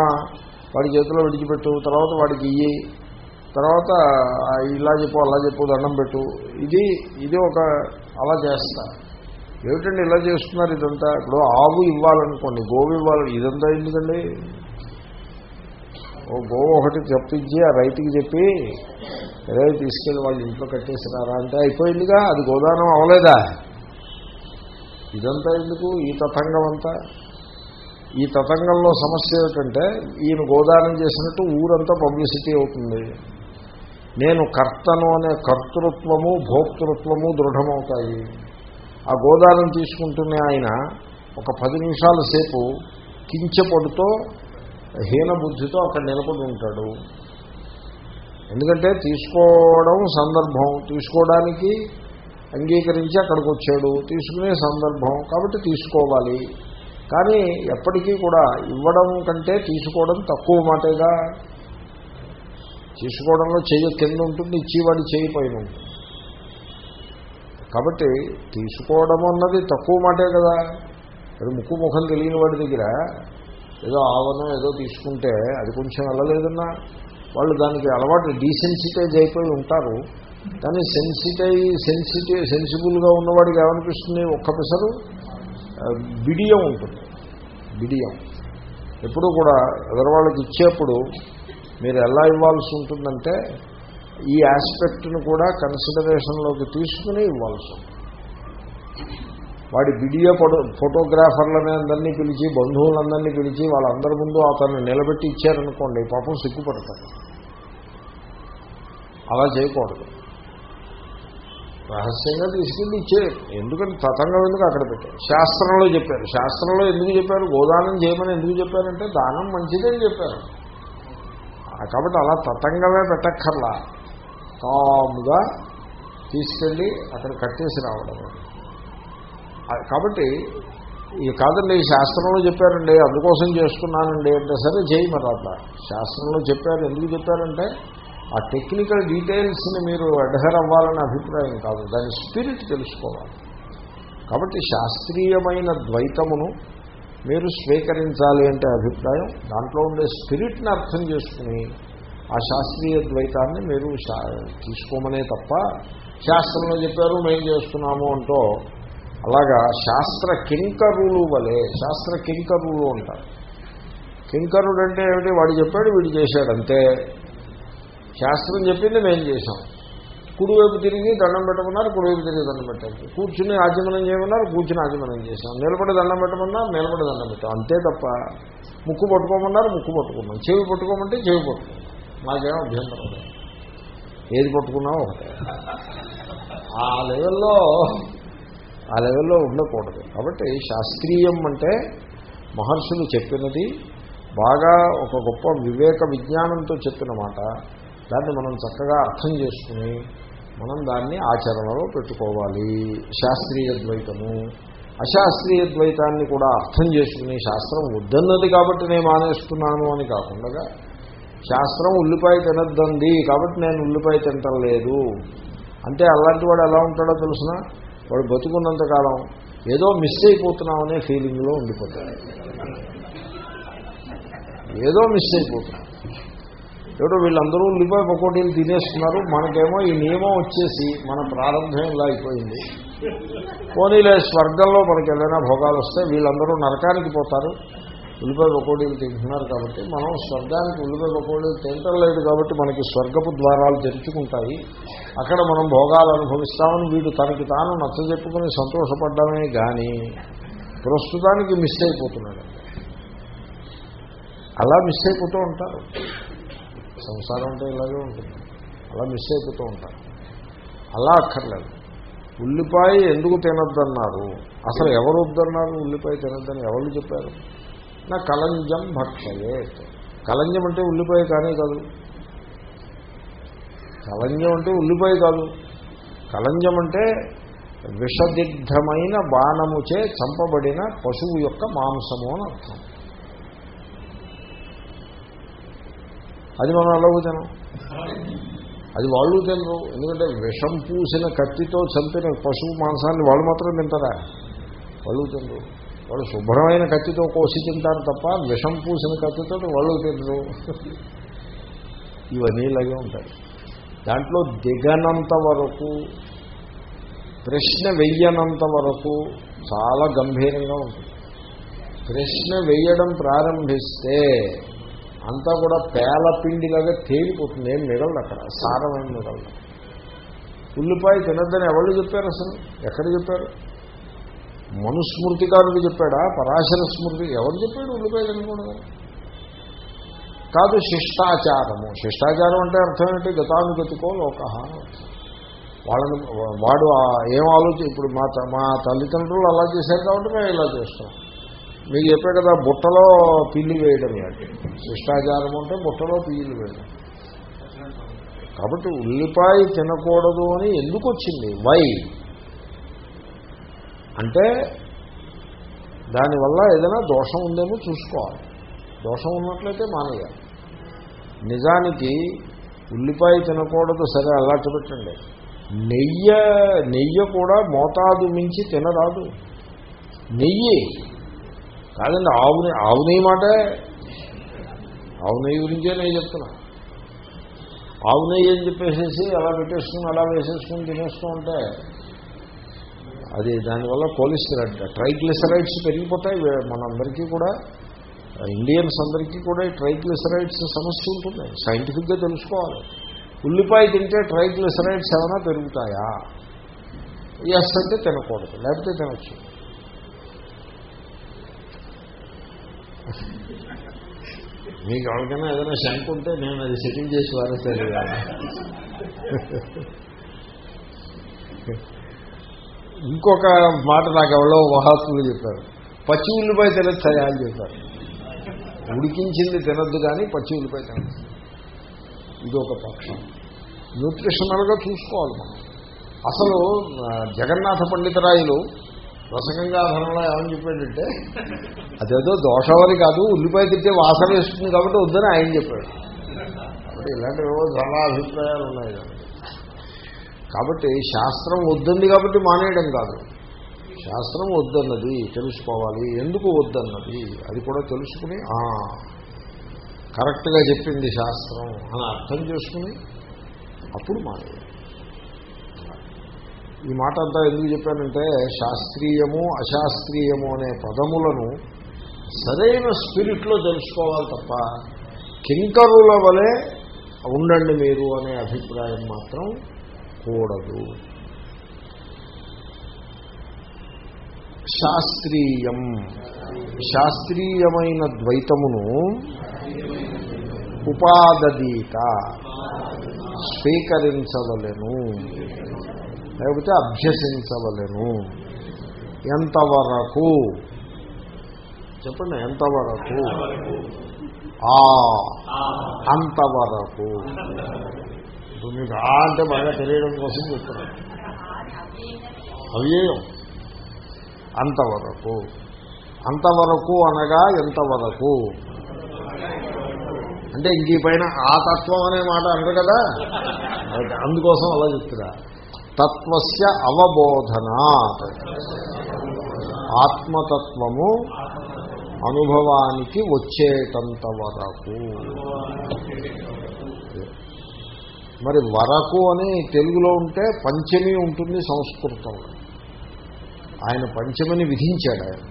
వాడి చేతిలో విడిచిపెట్టు తర్వాత వాడికి ఇయ్యి. తర్వాత ఇలా చెప్పు అలా చెప్పు దండం పెట్టు. ఇది ఇది ఒక అలా చేస్తా. ఏమిటండి ఇలా చేస్తున్నారు ఇదంతా? ఇప్పుడు ఆవు ఇవ్వాలనుకోండి గోవు ఇవ్వాలి ఇదంతా ఎందుకండి? ఓ గోవు ఒకటి చెప్పించి ఆ రైతుకి చెప్పి రైతు తీసుకెళ్ళి వాళ్ళు ఇంట్లో కట్టేసినారా? అంటే అయిపోయిందిగా అది గోదానం అవలేదా ఇదంతా ఎందుకు? ఈ తతంగం అంతా? ఈ తతంగంలో సమస్య ఏమిటంటే ఈయన గోదానం చేసినట్టు ఊరంతా పబ్లిసిటీ అవుతుంది. నేను కర్తను అనే కర్తృత్వము భోక్తృత్వము దృఢమవుతాయి. ఆ గోదానం తీసుకుంటున్న ఆయన ఒక పది నిమిషాల సేపు కించపడుతో హీనబుద్ధితో అక్కడ నిలబడి ఉంటాడు. ఎందుకంటే తీసుకోవడం సందర్భం. తీసుకోవడానికి అంగీకరించి అక్కడికి వచ్చాడు. తీసుకునే సందర్భం. కాబట్టి తీసుకోవాలి. కానీ ఎప్పటికీ కూడా ఇవ్వడం కంటే తీసుకోవడం తక్కువ మాటేగా తీసుకోవడంలో చెయ్యి కింద ఉంటుంది ఇచ్చేవాడు చేయి పైన ఉంటుంది. కాబట్టి తీసుకోవడం అన్నది తక్కువ మాటే కదా. అది ముక్కు ముఖం తెలియని వాడి దగ్గర ఏదో ఆవనం ఏదో తీసుకుంటే అది కొంచెం వెళ్ళలేదన్నా వాళ్ళు దానికి అలవాటు డీసెన్సిటైజ్ అయిపోయి ఉంటారు. కానీ సెన్సిటైజ్ సెన్సిటివ్ సెన్సిబుల్గా ఉన్నవాడికి ఏమనిపిస్తుంది? ఒక్క పిసరు బిడియం ఉంటుంది. బిడియం. ఎప్పుడు కూడా ఎదరవాళ్ళకి ఇచ్చేప్పుడు మీరు ఎలా ఇవ్వాల్సి ఉంటుందంటే ఈ ఆస్పెక్ట్ను కూడా కన్సిడరేషన్లోకి తీసుకుని ఇవ్వాల్సి ఉంటుంది. వాడి వీడియో ఫోటో ఫోటోగ్రాఫర్లని అందరినీ పిలిచి బంధువులందరినీ పిలిచి వాళ్ళందరి ముందు అతన్ని నిలబెట్టి ఇచ్చారనుకోండి పాపం సిగ్గుపడతారు. అలా చేయకూడదు. రహస్యంగా తీసుకెళ్ళి ఇచ్చే ఎందుకంటే తతంగం ఎందుకు అక్కడ పెట్టారు? శాస్త్రంలో చెప్పారు. శాస్త్రంలో ఎందుకు చెప్పారు? గోదానం చేయమని ఎందుకు చెప్పారంటే దానం మంచిదని చెప్పారు. కాబట్టి అలా తతంగమే పెట్టక్కర్లా. కాముగా తీసుకెళ్ళి అక్కడ కట్టేసి రావడం. కాబట్టి ఈ కాదండి ఈ శాస్త్రంలో చెప్పారండి అందుకోసం చేస్తున్నానండి అంటే సరే చేయి మరి అట్లా. శాస్త్రంలో చెప్పారు ఎందుకు చెప్పారంటే ఆ టెక్నికల్ డీటెయిల్స్ని మీరు అడ్హర్ అవ్వాలనే అభిప్రాయం కాదు దాని స్పిరిట్ తెలుసుకోవాలి. కాబట్టి శాస్త్రీయమైన ద్వైతమును మీరు స్వీకరించాలి అంటే అభిప్రాయం దాంట్లో ఉండే స్పిరిట్ని అర్థం చేసుకుని ఆ శాస్త్రీయ ద్వైతాన్ని మీరు శా- తీసుకోమనే తప్ప శాస్త్రంలో చెప్పారు మేము చేస్తున్నాము అంటూ అలాగా శాస్త్ర కింకరులు వలె శాస్త్ర కింకరులు ఉంటారు కింకరుడు అంటే ఏమిటి? వాడు చెప్పాడు వీడు చేశాడు అంతే. శాస్త్రం చెప్పింది మేము చేశాం. కుడివైపు తిరిగి దండం పెట్టమన్నారు కుడివైపు తిరిగి దండం పెట్టండి కూర్చుని ఆచమనం చేయమన్నారు కూర్చుని ఆచమనం చేశాం. నిలబడి దండం పెట్టమన్నారు నిలబడి దండం పెట్టాం. అంతే తప్ప ముక్కు పట్టుకోమన్నారు ముక్కు పట్టుకున్నాం. చెవి పట్టుకోమంటే చెవి పట్టుకున్నాం. నాకేం అభ్యంతరం ఏది పట్టుకున్నా ఒకటే. ఆ లెవెల్లో ఆ లెవెల్లో ఉండకూడదు. కాబట్టి శాస్త్రీయం అంటే మహర్షులు చెప్పినది బాగా ఒక గొప్ప వివేక విజ్ఞానంతో చెప్పిన మాట. దాన్ని మనం చక్కగా అర్థం చేసుకుని మనం దాన్ని ఆచరణలో పెట్టుకోవాలి. శాస్త్రీయ ద్వైతము. అశాస్త్రీయ ద్వైతాన్ని కూడా అర్థం చేసుకుని శాస్త్రం వద్దన్నది కాబట్టి నేను మానేస్తున్నాను అని కాకుండా శాస్త్రం ఉల్లిపాయ తినద్దంది కాబట్టి నేను ఉల్లిపాయ తింటలేదు అంటే అలాంటి వాడు ఎలా ఉంటాడో తెలిసిన? వాడు బతుకున్నంతకాలం ఏదో మిస్ అయిపోతున్నామనే ఫీలింగ్లో ఉండిపోతాడు. ఏదో మిస్ అయిపోతున్నాం ఏమిటో వీళ్ళందరూ ఉల్లిపాయ పకోటీలు తినేస్తున్నారు. మనకేమో ఈ నియమం వచ్చేసి మన ప్రారంభం ఇలా అయిపోయింది. పోనీలే స్వర్గంలో మనకి ఏదైనా భోగాలు వస్తే వీళ్ళందరూ నరకానికి పోతారు. ఉల్లిపాయ పకోడీలు తింటున్నారు కాబట్టి మనం స్వర్గానికి ఉల్లిపాయ పకోడీలు తింటం లేదు కాబట్టి మనకి స్వర్గపు ద్వారాలు తెరుచుకుంటాయి. అక్కడ మనం భోగాలు అనుభవిస్తామని వీడు తనకి తాను నచ్చజెప్పుకుని సంతోషపడ్డమే కానీ ప్రస్తుతానికి మిస్ అయిపోతున్నాడు. అలా మిస్ అయిపోతూ ఉంటారు. సంసారం అంటే ఇలాగే ఉంటుంది. అలా మిస్ అయిపోతూ ఉంటారు. అలా అక్కర్లేదు. ఉల్లిపాయ ఎందుకు తినొద్దన్నారు? అసలు ఎవరు వద్దన్నారు ఉల్లిపాయ తినొద్దని? ఎవరు చెప్పారు? నా కలంజం భక్షయే కలంజం అంటే ఉల్లిపాయ కానే కాదు. కలంజం అంటే ఉల్లిపాయ కాదు. కలంజం అంటే విషదిగ్ధమైన బాణముచే చంపబడిన పశువు యొక్క మాంసము అని అర్థం. అది మనం ఎలాగో తినం. అది వాళ్ళు తినరు. ఎందుకంటే విషం పూసిన కత్తితో చంపిన పశువు మాంసాన్ని వాళ్ళు మాత్రం తింటారా? వాళ్ళు తినరు. వాళ్ళు శుభ్రమైన కత్తితో కోసి తింటారు తప్ప విషం పూసిన కత్తితో వాళ్ళు తినరు. ఇవన్నీ ఇలాగే ఉంటాయి. దాంట్లో దిగనంత వరకు ప్రశ్న వెయ్యనంత వరకు చాలా గంభీరంగా ఉంటుంది. ప్రశ్న వేయడం ప్రారంభిస్తే అంతా కూడా పేలపిండిలాగా తేలిపోతుంది ఏం మిగలదు అక్కడ సారమేం మిగలదు. ఉల్లిపాయ తినద్దని ఎవరు చెప్పారు అసలు? ఎక్కడ చెప్పారు? మనుస్మృతికారుడు చెప్పాడా? పరాశర స్మృతి ఎవరు చెప్పాడు ఉల్లిపాయ తినకూడదు? కాదు శిష్టాచారము. శిష్టాచారం అంటే అర్థం ఏంటి? గతానుగతికో లోక వాళ్ళని వాడు ఏం ఆలోచన ఇప్పుడు మా మా తల్లిదండ్రులు అలా చేశారు కాబట్టి మేము ఇలా చేస్తాం. మీకు చెప్పే కదా బుట్టలో పిల్లి వేయడం అంటే. శిష్టాచారం అంటే బుట్టలో పిల్లి వేయడం కాబట్టి ఉల్లిపాయ తినకూడదు అని ఎందుకు వచ్చింది? వై అంటే దానివల్ల ఏదైనా దోషం ఉందేమో చూసుకోవాలి. దోషం ఉన్నట్లయితే మానేయాలి. నిజానికి ఉల్లిపాయ తినకూడదు సరే అలా చూపెట్టండి నెయ్యి నెయ్యి కూడా మోతాదు మించి తినరాదు. నెయ్యి కాదండి ఆవుని నెయ్యి ఆవు నెయ్యి మాటే. ఆవు నెయ్యి గురించే నేను చెప్తున్నా. ఆవు నెయ్యి అని చెప్పేసేసి అలా పెట్టేసుకుని అలా వేసేసుకుని తినేస్తూ ఉంటే అది దానివల్ల కొలెస్ట్రాల్ ట్రైగ్లిసరైడ్స్ పెరిగిపోతాయి. మనందరికీ కూడా ఇండియన్స్ అందరికీ కూడా ఈ ట్రైగ్లిసరైడ్స్ సమస్య ఉంటుంది. సైంటిఫిక్గా తెలుసుకోవాలి. ఉల్లిపాయ తింటే ట్రైగ్లిసరైడ్స్ ఏమైనా పెరుగుతాయా? ఎస్ అంటే తినకూడదు లేకపోతే తినచ్చు. మీకు ఎవరికైనా ఏదైనా శంక ఉంటే నేను అది సెటిల్ చేసి వారేసారు ఇంకొక మాట నాకు ఎవరో మహాత్ములు చెప్పారు. పచ్చి ఉల్లిపాయ తినచ్చాయా అని చెప్పారు. ఉడికించింది తినద్దు కానీ పచ్చి ఉల్లిపాయ తినద్దు ఇది ఒక పక్షం న్యూట్రిషనల్గా చూసుకోవాలి మనం. అసలు జగన్నాథ పండితరాయులు రసగంగాధరంలో ఏమని చెప్పాడంటే అదేదో దోషవరి కాదు ఉల్లిపాయ తింటే వాసన వేస్తుంది కాబట్టి వద్దని ఆయన చెప్పాడు. కాబట్టి ఇలాంటివేవో చాలా అభిప్రాయాలు ఉన్నాయి కాబట్టి. శాస్త్రం వద్దంది కాబట్టి మానేయడం కాదు. శాస్త్రం వద్దన్నది తెలుసుకోవాలి. ఎందుకు వద్దన్నది అది కూడా తెలుసుకుని కరెక్ట్గా చెప్పింది శాస్త్రం అని అర్థం చేసుకుని అప్పుడు మానేయాలి ఈ మాట అంతా ఎందుకు చెప్పానంటే శాస్త్రీయము అశాస్త్రీయము అనే పదములను సరైన స్పిరిట్లో తెలుసుకోవాలి తప్ప కింకరుల వలె ఉండండి మీరు అనే అభిప్రాయం మాత్రం కూడదు. శాస్త్రీయం. శాస్త్రీయమైన ద్వైతమును ఉపాదీత స్వీకరించవలను. లేకపోతే అభ్యసించవలను. ఎంతవరకు? చెప్పండి ఎంతవరకు? ఆ అంతవరకు. ఇప్పుడు మీకు ఆ అంటే బాగా తెలియడం కోసం చెప్తున్నాను అవ్యయం. అంతవరకు. అంతవరకు అనగా ఎంతవరకు? అంటే ఇంక పైన ఆ తత్వం అనే మాట అంటారు కదా? అందుకోసం అలా చెప్తున్నా. తత్వస్య అవబోధనాత్. ఆత్మతత్వము అనుభవానికి వచ్చేటంత వరకు. మరి వరకు అని తెలుగులో ఉంటే పంచమి ఉంటుంది సంస్కృతంలో ఆయన పంచమిని విధించాడు ఆయన.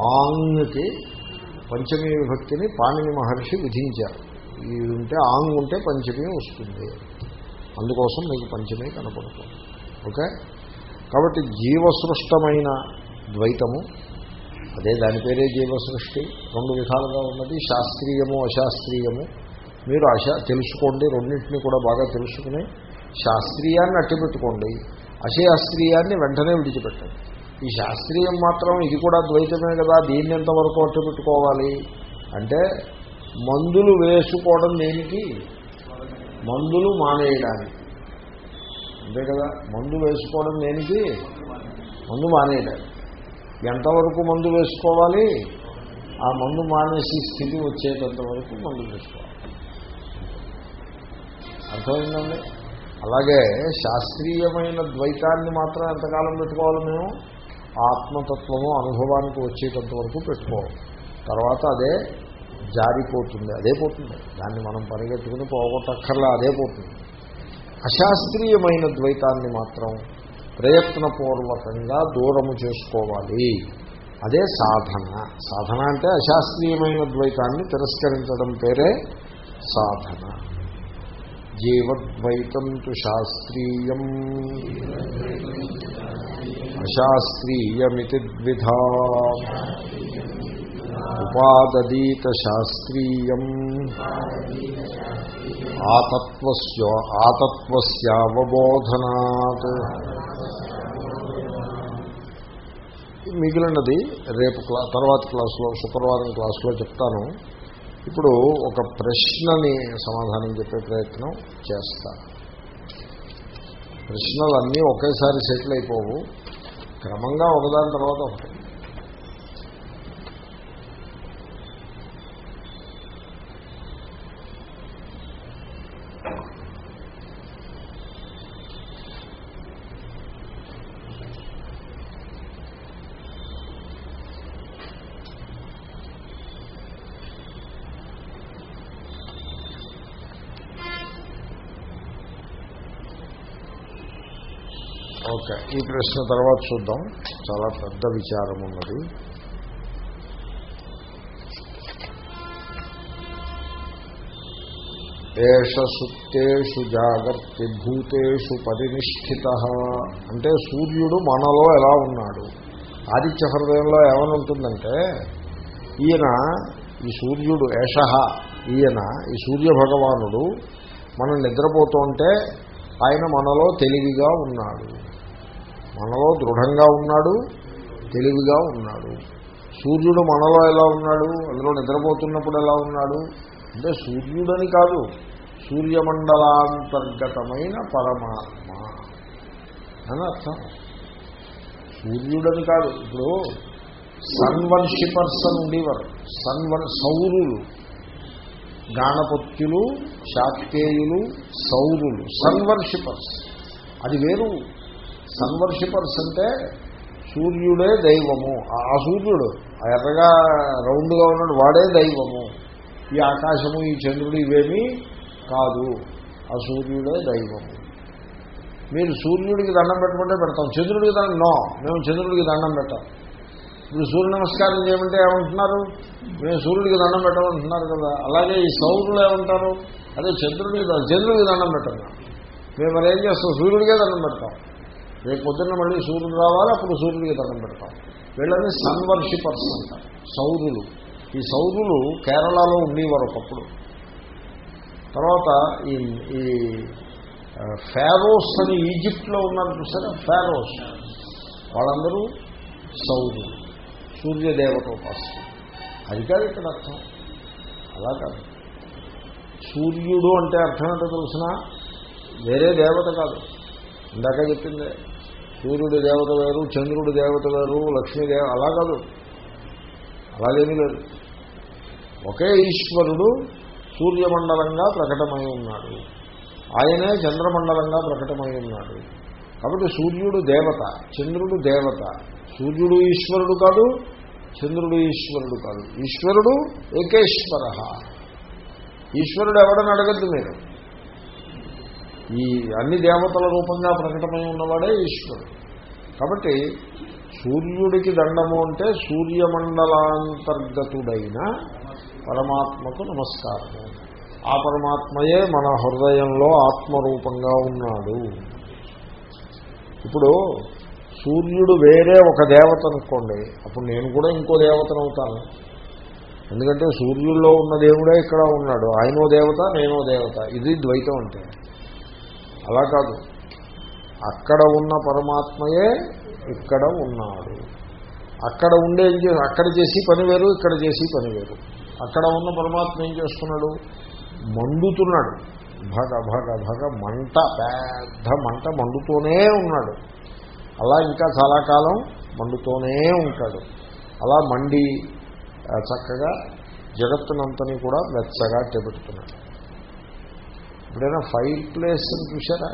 ఆంగ్కి పంచమీ విభక్తిని పాణిని మహర్షి విధించారు. ఇది ఉంటే ఆంగ్ ఉంటే పంచమి వస్తుంది. అందుకోసం మీకు పంచమే కనపడుతుంది. ఓకే? కాబట్టి జీవసృష్టమైన ద్వైతము అదే దాని పేరే జీవసృష్టి రెండు విధాలుగా ఉన్నది శాస్త్రీయము అశాస్త్రీయము. మీరు అశా తెలుసుకోండి రెండింటినీ కూడా బాగా తెలుసుకుని శాస్త్రీయాన్ని అట్టిపెట్టుకోండి. అశాస్త్రీయాన్ని వెంటనే విడిచిపెట్టండి. ఈ శాస్త్రీయం మాత్రం ఇది కూడా ద్వైతమే కదా దీన్ని ఎంతవరకు అట్టిపెట్టుకోవాలి? అంటే మందులు వేసుకోవడం దేనికి? మందులు మానేయడానికి. అంతే కదా? మందు వేసుకోవడం దేనికి? మందు మానేయడానికి. ఎంతవరకు మందు వేసుకోవాలి? ఆ మందు మానేసి స్థితి వచ్చేటంత వరకు మందు వేసుకోవాలి. అర్థమైందండి? అలాగే శాస్త్రీయమైన ద్వైతాన్ని మాత్రం ఎంతకాలం పెట్టుకోవాలి మేము? ఆత్మతత్వము అనుభవానికి వచ్చేటంత వరకు పెట్టుకోవాలి. తర్వాత అదే జారిపోతుంది. అదే పోతుంది. దాన్ని మనం పరిగెత్తుకుని పోగొట్టక్కర్లా అదే పోతుంది. అశాస్త్రీయమైన ద్వైతాన్ని మాత్రం ప్రయత్నపూర్వకంగా దూరము చేసుకోవాలి. అదే సాధన. సాధన అంటే అశాస్త్రీయమైన ద్వైతాన్ని తిరస్కరించడం పేరే సాధన. జీవద్వైతం తు శాస్త్రీయం. అశాస్త్రీయమితి ద్విధా. ఉపాదీత శాస్త్రీయం ఆతత్వస్య ఆతత్వస్యావబోధనాత్. మిగిలినది రేపు క్లా తర్వాత క్లాసులో శుక్రవారం క్లాసులో చెప్తాను. ఇప్పుడు ఒక ప్రశ్నని సమాధానం చెప్పే ప్రయత్నం చేస్తా. ప్రశ్నలన్నీ ఒకేసారి సెటిల్ అయిపోవు. క్రమంగా ఒకదాని తర్వాత ఒకటి ఓకే ఈ ప్రశ్న తర్వాత చూద్దాం. చాలా పెద్ద విచారం ఉన్నది. ఏష సుత్తేషు జాగర్తి భూతేషు పరినిష్ఠిత. అంటే సూర్యుడు మనలో ఎలా ఉన్నాడు? ఆదిత్య హృదయంలో ఏమని ఉంటుందంటే ఈయన ఈ సూర్యుడు ఏష ఈయన ఈ సూర్య భగవానుడు మనం నిద్రపోతుంటే ఆయన మనలో తెలివిగా ఉన్నాడు. మనలో దృఢంగా ఉన్నాడు తెలివిగా ఉన్నాడు. సూర్యుడు మనలో ఎలా ఉన్నాడు అందులో నిద్రపోతున్నప్పుడు ఎలా ఉన్నాడు? అంటే సూర్యుడని కాదు సూర్యమండలాంతర్గతమైన పరమాత్మ. అని అర్థం. సూర్యుడని కాదు ఇప్పుడు సన్ వర్షిపర్స్ అని ఉండేవారు. సన్ సౌరులు. గాణపత్యులు శాక్తేయులు సౌరులు. సన్ వర్షిపర్స్ అది వేరు. సన్ వర్షిపర్స్ అంటే సూర్యుడే దైవము. ఆ సూర్యుడు ఆ ఎర్రగా రౌండ్గా ఉన్నాడు వాడే దైవము. ఈ ఆకాశము ఈ చంద్రుడు ఇవేమీ కాదు. ఆ సూర్యుడే దైవము. మీరు సూర్యుడికి దండం పెట్టమంటే పెడతాం. చంద్రుడికి దండం నో మేము చంద్రుడికి దండం పెట్టాం. ఇప్పుడు సూర్య నమస్కారం చేయమంటే ఏమంటున్నారు? మేము సూర్యుడికి దండం పెట్టమంటున్నారు కదా. అలాగే ఈ సౌరులు ఏమంటారు? అదే చంద్రుడికి చంద్రుడికి దండం పెట్టండి మేము మరి ఏం చేస్తాం? సూర్యుడికే దండం పెడతాం. రేపు పొద్దున్న మళ్ళీ సూర్యుడు రావాలి అప్పుడు సూర్యుడికి దండం పెడతాం. వీళ్ళని సన్వర్షిపర్స్ అంటారు సౌరులు. ఈ సౌరులు కేరళలో ఉండేవారు ఒకప్పుడు. తర్వాత ఈ ఈ ఫారోస్ అని ఈజిప్ట్లో ఉన్నారు చూసారా? ఫారోస్. వాళ్ళందరూ సౌరులు. సూర్యదేవత ఉపాసన అది కాదు ఇక్కడ అర్థం. అలా కాదు. సూర్యుడు అంటే అర్థం ఏంటో తెలిసిన? వేరే దేవత కాదు. ఇందాక చెప్పిందే. సూర్యుడు దేవత వేరు చంద్రుడు దేవత వేరు లక్ష్మీదేవ అలా కాదు. అలాగేమీ లేదు. ఒకే ఈశ్వరుడు సూర్యమండలంగా ప్రకటమై ఉన్నాడు. ఆయనే చంద్రమండలంగా ప్రకటమై ఉన్నాడు. కాబట్టి సూర్యుడు దేవత చంద్రుడు దేవత. సూర్యుడు ఈశ్వరుడు కాదు చంద్రుడు ఈశ్వరుడు కాదు. ఈశ్వరుడు ఏకేశ్వర. ఈశ్వరుడు ఎవడని అడగద్దు మీరు. ఈ అన్ని దేవతల రూపంగా ప్రకటమై ఉన్నవాడే ఈశ్వరుడు. కాబట్టి సూర్యుడికి దండము అంటే సూర్యమండలాంతర్గతుడైన పరమాత్మకు నమస్కారము. ఆ పరమాత్మయే మన హృదయంలో ఆత్మరూపంగా ఉన్నాడు. ఇప్పుడు సూర్యుడు వేరే ఒక దేవత అనుకోండి అప్పుడు నేను కూడా ఇంకో దేవతను అవుతాను ఎందుకంటే సూర్యుల్లో ఉన్న దేవుడే ఇక్కడ ఉన్నాడు. ఆయనో దేవత నేనో దేవత. ఇది ద్వైతం అంటే. అలా కాదు. అక్కడ ఉన్న పరమాత్మయే ఇక్కడ ఉన్నాడు. అక్కడ ఉండే ఏం అక్కడ చేసి పని వేరు ఇక్కడ చేసి పని వేరు. అక్కడ ఉన్న పరమాత్మ ఏం చేస్తున్నాడు? మండుతున్నాడు. భగ భగ భగ మంట పెద్ద మంట మండుతూనే ఉన్నాడు. అలా ఇంకా చాలా కాలం మండుతూనే ఉంటాడు. అలా మండి చక్కగా జగత్తునంతని కూడా వెచ్చగా చెబుతున్నాడు ఎప్పుడైనా ఫైర్ ప్లేస్ అని చూసారా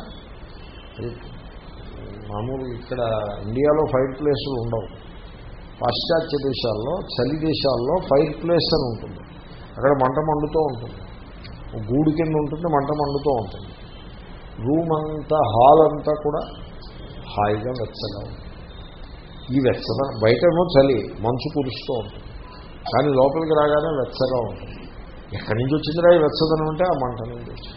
మామూలు ఇక్కడ ఇండియాలో ఫైర్ ప్లేసులు ఉండవు. పాశ్చాత్య దేశాల్లో చలి దేశాల్లో ఫైర్ ప్లేస్ అని ఉంటుంది. అక్కడ మంట మండుతూ ఉంటుంది. గూడు కింద ఉంటుంది మంట మండుతూ ఉంటుంది. రూమ్ అంతా హాల్ అంతా కూడా హాయిగా వెచ్చగా ఉంటుంది. ఈ వెచ్చగా బయటేమో చలి మంచు కురుస్తూ ఉంటుంది. కానీ లోపలికి రాగానే వెచ్చగా ఉంటుంది. ఎక్కడి నుంచి వచ్చిందిరా ఈ వెచ్చదనం అంటే ఆ మంట నుంచి వచ్చింది.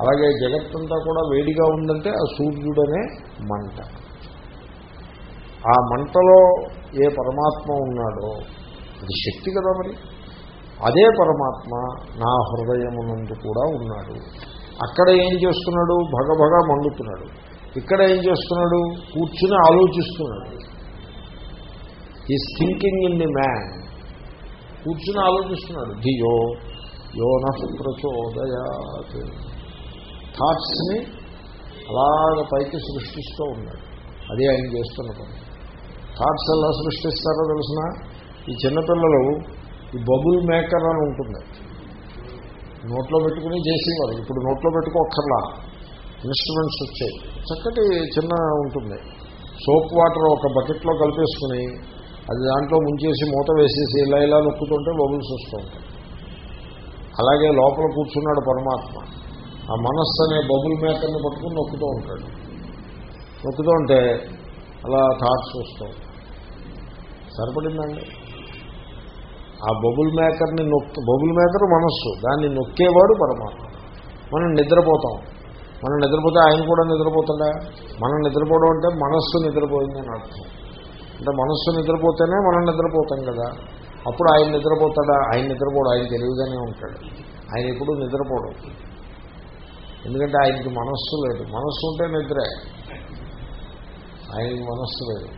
అలాగే జగత్తంతా కూడా వేడిగా ఉందంటే ఆ సూర్యుడనే మంట. ఆ మంటలో ఏ పరమాత్మ ఉన్నాడో అది శక్తి కదా మరి. అదే పరమాత్మ నా హృదయమునందు కూడా ఉన్నాడు. అక్కడ ఏం చేస్తున్నాడు? భగభగ మండుతున్నాడు. ఇక్కడ ఏం చేస్తున్నాడు? కూర్చుని ఆలోచిస్తున్నాడు. ఈ థింకింగ్ ఇన్ ది మ్యాన్ కూర్చుని ఆలోచిస్తున్నాడు. ధియో యోన ప్రచోదయాత్. థాట్స్ని అలాగ పైకి సృష్టిస్తూ ఉన్నాడు. అదే ఆయన చేస్తున్న పని. థాట్స్ ఎలా సృష్టిస్తారో తెలిసిన? ఈ చిన్నపిల్లలు ఈ బబుల్ మేకర్ అని ఉంటుంది నోట్లో పెట్టుకుని చేసేవారు. ఇప్పుడు నోట్లో పెట్టుకోక్కర్లా ఇన్స్ట్రుమెంట్స్ వచ్చాయి. చక్కటి చిన్న ఉంటుంది సోప్ వాటర్ ఒక బకెట్లో కలిపేసుకుని అది దాంట్లో ముంచేసి మూత వేసేసి ఇలా ఇలా నొక్కుతుంటే బబుల్స్ వస్తూ ఉంటాయి. అలాగే లోపల కూర్చున్నాడు పరమాత్మ. ఆ మనస్సు అనే బబుల్ మేకర్ని పట్టుకుని నొక్కుతూ ఉంటాడు. నొక్కుతూ ఉంటే అలా థాట్స్ వస్తూ సరిపడిందండి? ఆ బబుల్ మేకర్ని నొక్కు బబుల్ మేకర్ మనస్సు దాన్ని నొక్కేవాడు పరమాత్మ. మనం నిద్రపోతాం. మనం నిద్రపోతే ఆయన కూడా నిద్రపోతాడా? మనం నిద్రపోవడం అంటే మనస్సు నిద్రపోయిందని అర్థం. అంటే మనస్సు నిద్రపోతేనే మనం నిద్రపోతాం కదా. అప్పుడు ఆయన నిద్రపోతాడా? ఆయన నిద్రపోడు ఆయన తెలివిగానే ఉంటాడు. ఆయన ఎప్పుడూ నిద్రపోవడం ఎందుకంటే ఆయనకి మనస్సు లేదు. మనస్సు ఉంటే నిద్రే. ఆయనకి మనస్సు లేదు.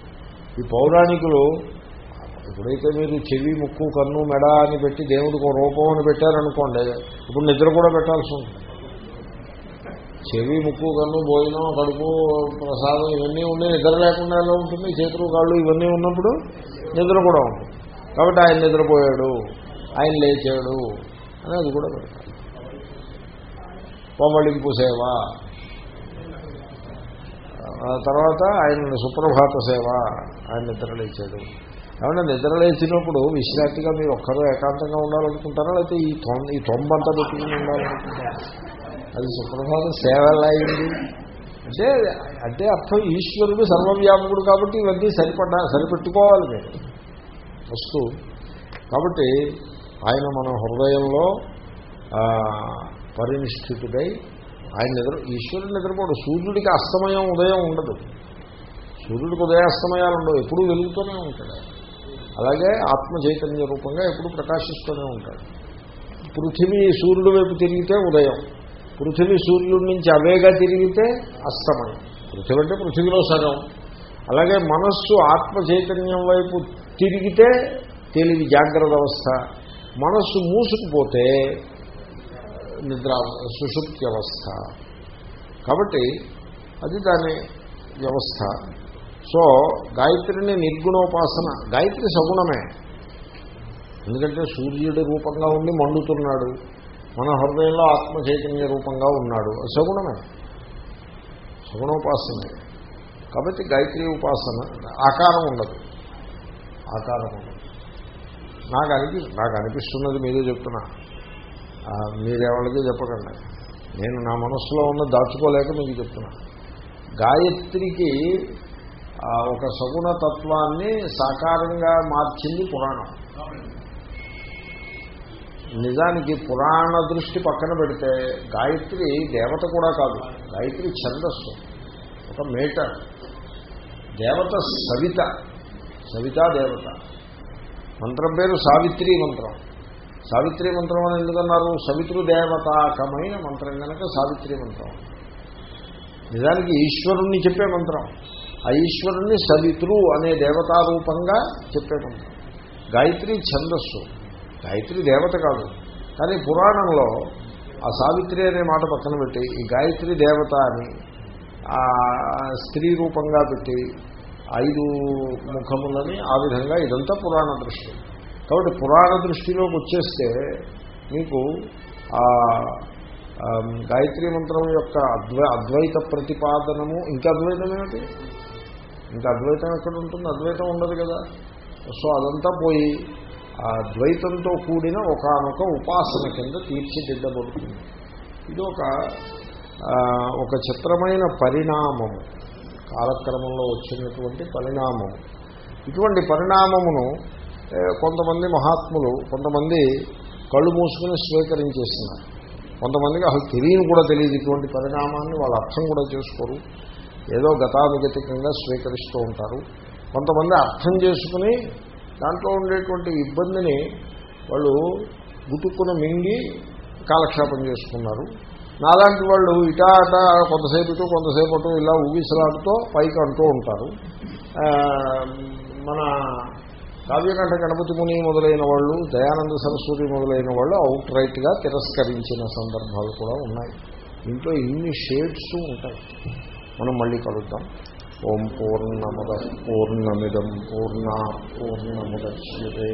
ఈ పౌరాణికులు ఎప్పుడైతే మీరు చెవి ముక్కు కన్ను మెడ అని పెట్టి దేవుడికి ఒక రూపం అని పెట్టారనుకోండి ఇప్పుడు నిద్ర కూడా పెట్టాల్సి ఉంటుంది. చెవి ముక్కు కన్ను భోజనం కడుపు ప్రసాదం ఇవన్నీ ఉండి నిద్ర లేకుండా ఎలా ఉంటుంది? చేతులు కాళ్ళు ఇవన్నీ ఉన్నప్పుడు నిద్ర కూడా ఉంటుంది. కాబట్టి ఆయన నిద్రపోయాడు. ఆయన లేచాడు. అని అది కూడా పెడతారు. కోమళింపు సేవ ఆ తర్వాత ఆయన సుప్రభాత సేవ ఆయన నిద్రలేచాడు. ఏమన్నా నిద్రలేచినప్పుడు విశ్రాంతిగా మీరు ఒక్కరూ ఏకాంతంగా ఉండాలనుకుంటారా? లేకపోతే ఈ తొం ఈ తొంబంతా పెట్టుకుని ఉండాలనుకుంటారా? అది సుప్రభాత సేవ ఎలా అయింది? అంటే అంటే అర్థం ఈశ్వరుడు సర్వవ్యాపకుడు కాబట్టి ఇవన్నీ సరిపడ సరిపెట్టుకోవాలి మీరు. వస్తూ కాబట్టి ఆయన మన హృదయంలో పరినిష్ఠితుడై ఆయన నిద్ర ఈశ్వరుడు నిద్రపోడు. సూర్యుడికి అస్తమయం ఉదయం ఉండదు. సూర్యుడికి ఉదయాస్తమయాలు ఉండవు. ఎప్పుడూ వెలుగుతూనే ఉంటాడు. అలాగే ఆత్మ చైతన్య రూపంగా ఎప్పుడూ ప్రకాశిస్తూనే ఉంటాడు. పృథివీ సూర్యుడి వైపు తిరిగితే ఉదయం. పృథివీ సూర్యుడి నుంచి అవేగా తిరిగితే అస్తమయం. పృథివీ అంటే పృథివీలో సగం. అలాగే మనస్సు ఆత్మ చైతన్యం వైపు తిరిగితే తెలివి జాగ్రత్త అవస్థ. మనస్సు మూసుకుపోతే నిద్ర సుషుప్తి అవస్థ కాబట్టి అది దాని వ్యవస్థ. సో గాయత్రిని నిర్గుణోపాసన గాయత్రి సగుణమే. ఎందుకంటే సూర్యుడి రూపంగా ఉండి మండుతున్నాడు. మన హృదయంలో ఆత్మ చైతన్య రూపంగా ఉన్నాడు. సగుణమే. సగుణోపాసనే. కాబట్టి గాయత్రి ఉపాసన ఆకారం ఉండదు. ఆకారం ఉండదు. నాకు అనిపి నాకు అనిపిస్తున్నది మీరే చెప్తున్నా. మీరెవరికి చెప్పకండి. నేను నా మనస్సులో ఉన్న దాచుకోలేక మీకు చెప్తున్నా. గాయత్రికి ఒక సగుణ తత్వాన్ని సాకారంగా మార్చింది పురాణం. నిజానికి పురాణ దృష్టి పక్కన పెడితే గాయత్రి దేవత కూడా కాదు. గాయత్రి ఛందస్సు ఒక మేటర్. దేవత సవిత సవితా దేవత. మంత్రం పేరు సావిత్రి మంత్రం. సావిత్రి మంత్రం అని ఎందుకన్నారు? సవితృదేవతాకమైన మంత్రం కనుక సావిత్రి మంత్రం నిజానికి ఈశ్వరుణ్ణి చెప్పే మంత్రం. ఆ ఈశ్వరుణ్ణి సవితృ అనే దేవతారూపంగా చెప్పే మంత్రం. గాయత్రి ఛందస్సు. గాయత్రి దేవత కాదు. కానీ పురాణంలో ఆ సావిత్రి అనే మాట పక్కన పెట్టి ఈ గాయత్రి దేవత అని ఆ స్త్రీ రూపంగా పెట్టి ఐదు ముఖములని ఆ విధంగా ఇదంతా పురాణ దృష్టి కాబట్టి పురాణ దృష్టిలోకి వచ్చేస్తే మీకు ఆ గాయత్రి మంత్రం యొక్క అద్వై అద్వైత ప్రతిపాదనము ఇంకా అద్వైతం ఏమిటి? ఇంకా అద్వైతం ఎక్కడ ఉంటుంది? అద్వైతం ఉండదు కదా. సో అదంతా పోయి ఆ ద్వైతంతో కూడిన ఒకనొక ఉపాసన కింద తీర్చిదిద్దబడుతుంది. ఇది ఒక ఒక చిత్రమైన పరిణామము. కాలక్రమంలో వచ్చినటువంటి పరిణామము. ఇటువంటి పరిణామమును కొంతమంది మహాత్ములు కొంతమంది కళ్ళు మూసుకుని స్వీకరించేస్తున్నారు. కొంతమందికి అసలు తెలియని కూడా తెలియదు ఇటువంటి పరిణామాన్ని వాళ్ళు అర్థం కూడా చేసుకోరు. ఏదో గతానుగతికంగా స్వీకరిస్తూ ఉంటారు. కొంతమంది అర్థం చేసుకుని దాంట్లో ఉండేటువంటి ఇబ్బందిని వాళ్ళు గుతుక్కుని మింగి కాలక్షేపం చేసుకున్నారు. నాలాంటి వాళ్ళు ఇటా అటా కొంతసేపుతో ఇటు ఇలా ఊగిసలాడుతూ పైకి అంటూ ఉంటారు. మన కావ్యకంఠ గణపతి ముని మొదలైన వాళ్ళు దయానంద సరస్వతి మొదలైన వాళ్ళు అవుట్ రైట్గా తిరస్కరించిన సందర్భాలు కూడా ఉన్నాయి. ఇంట్లో ఇన్ని షేడ్స్ ఉంటాయి. మనం మళ్ళీ కలుద్దాం. ఓం పూర్ణమద పూర్ణమిదం పూర్ణ పూర్ణముద్యతే.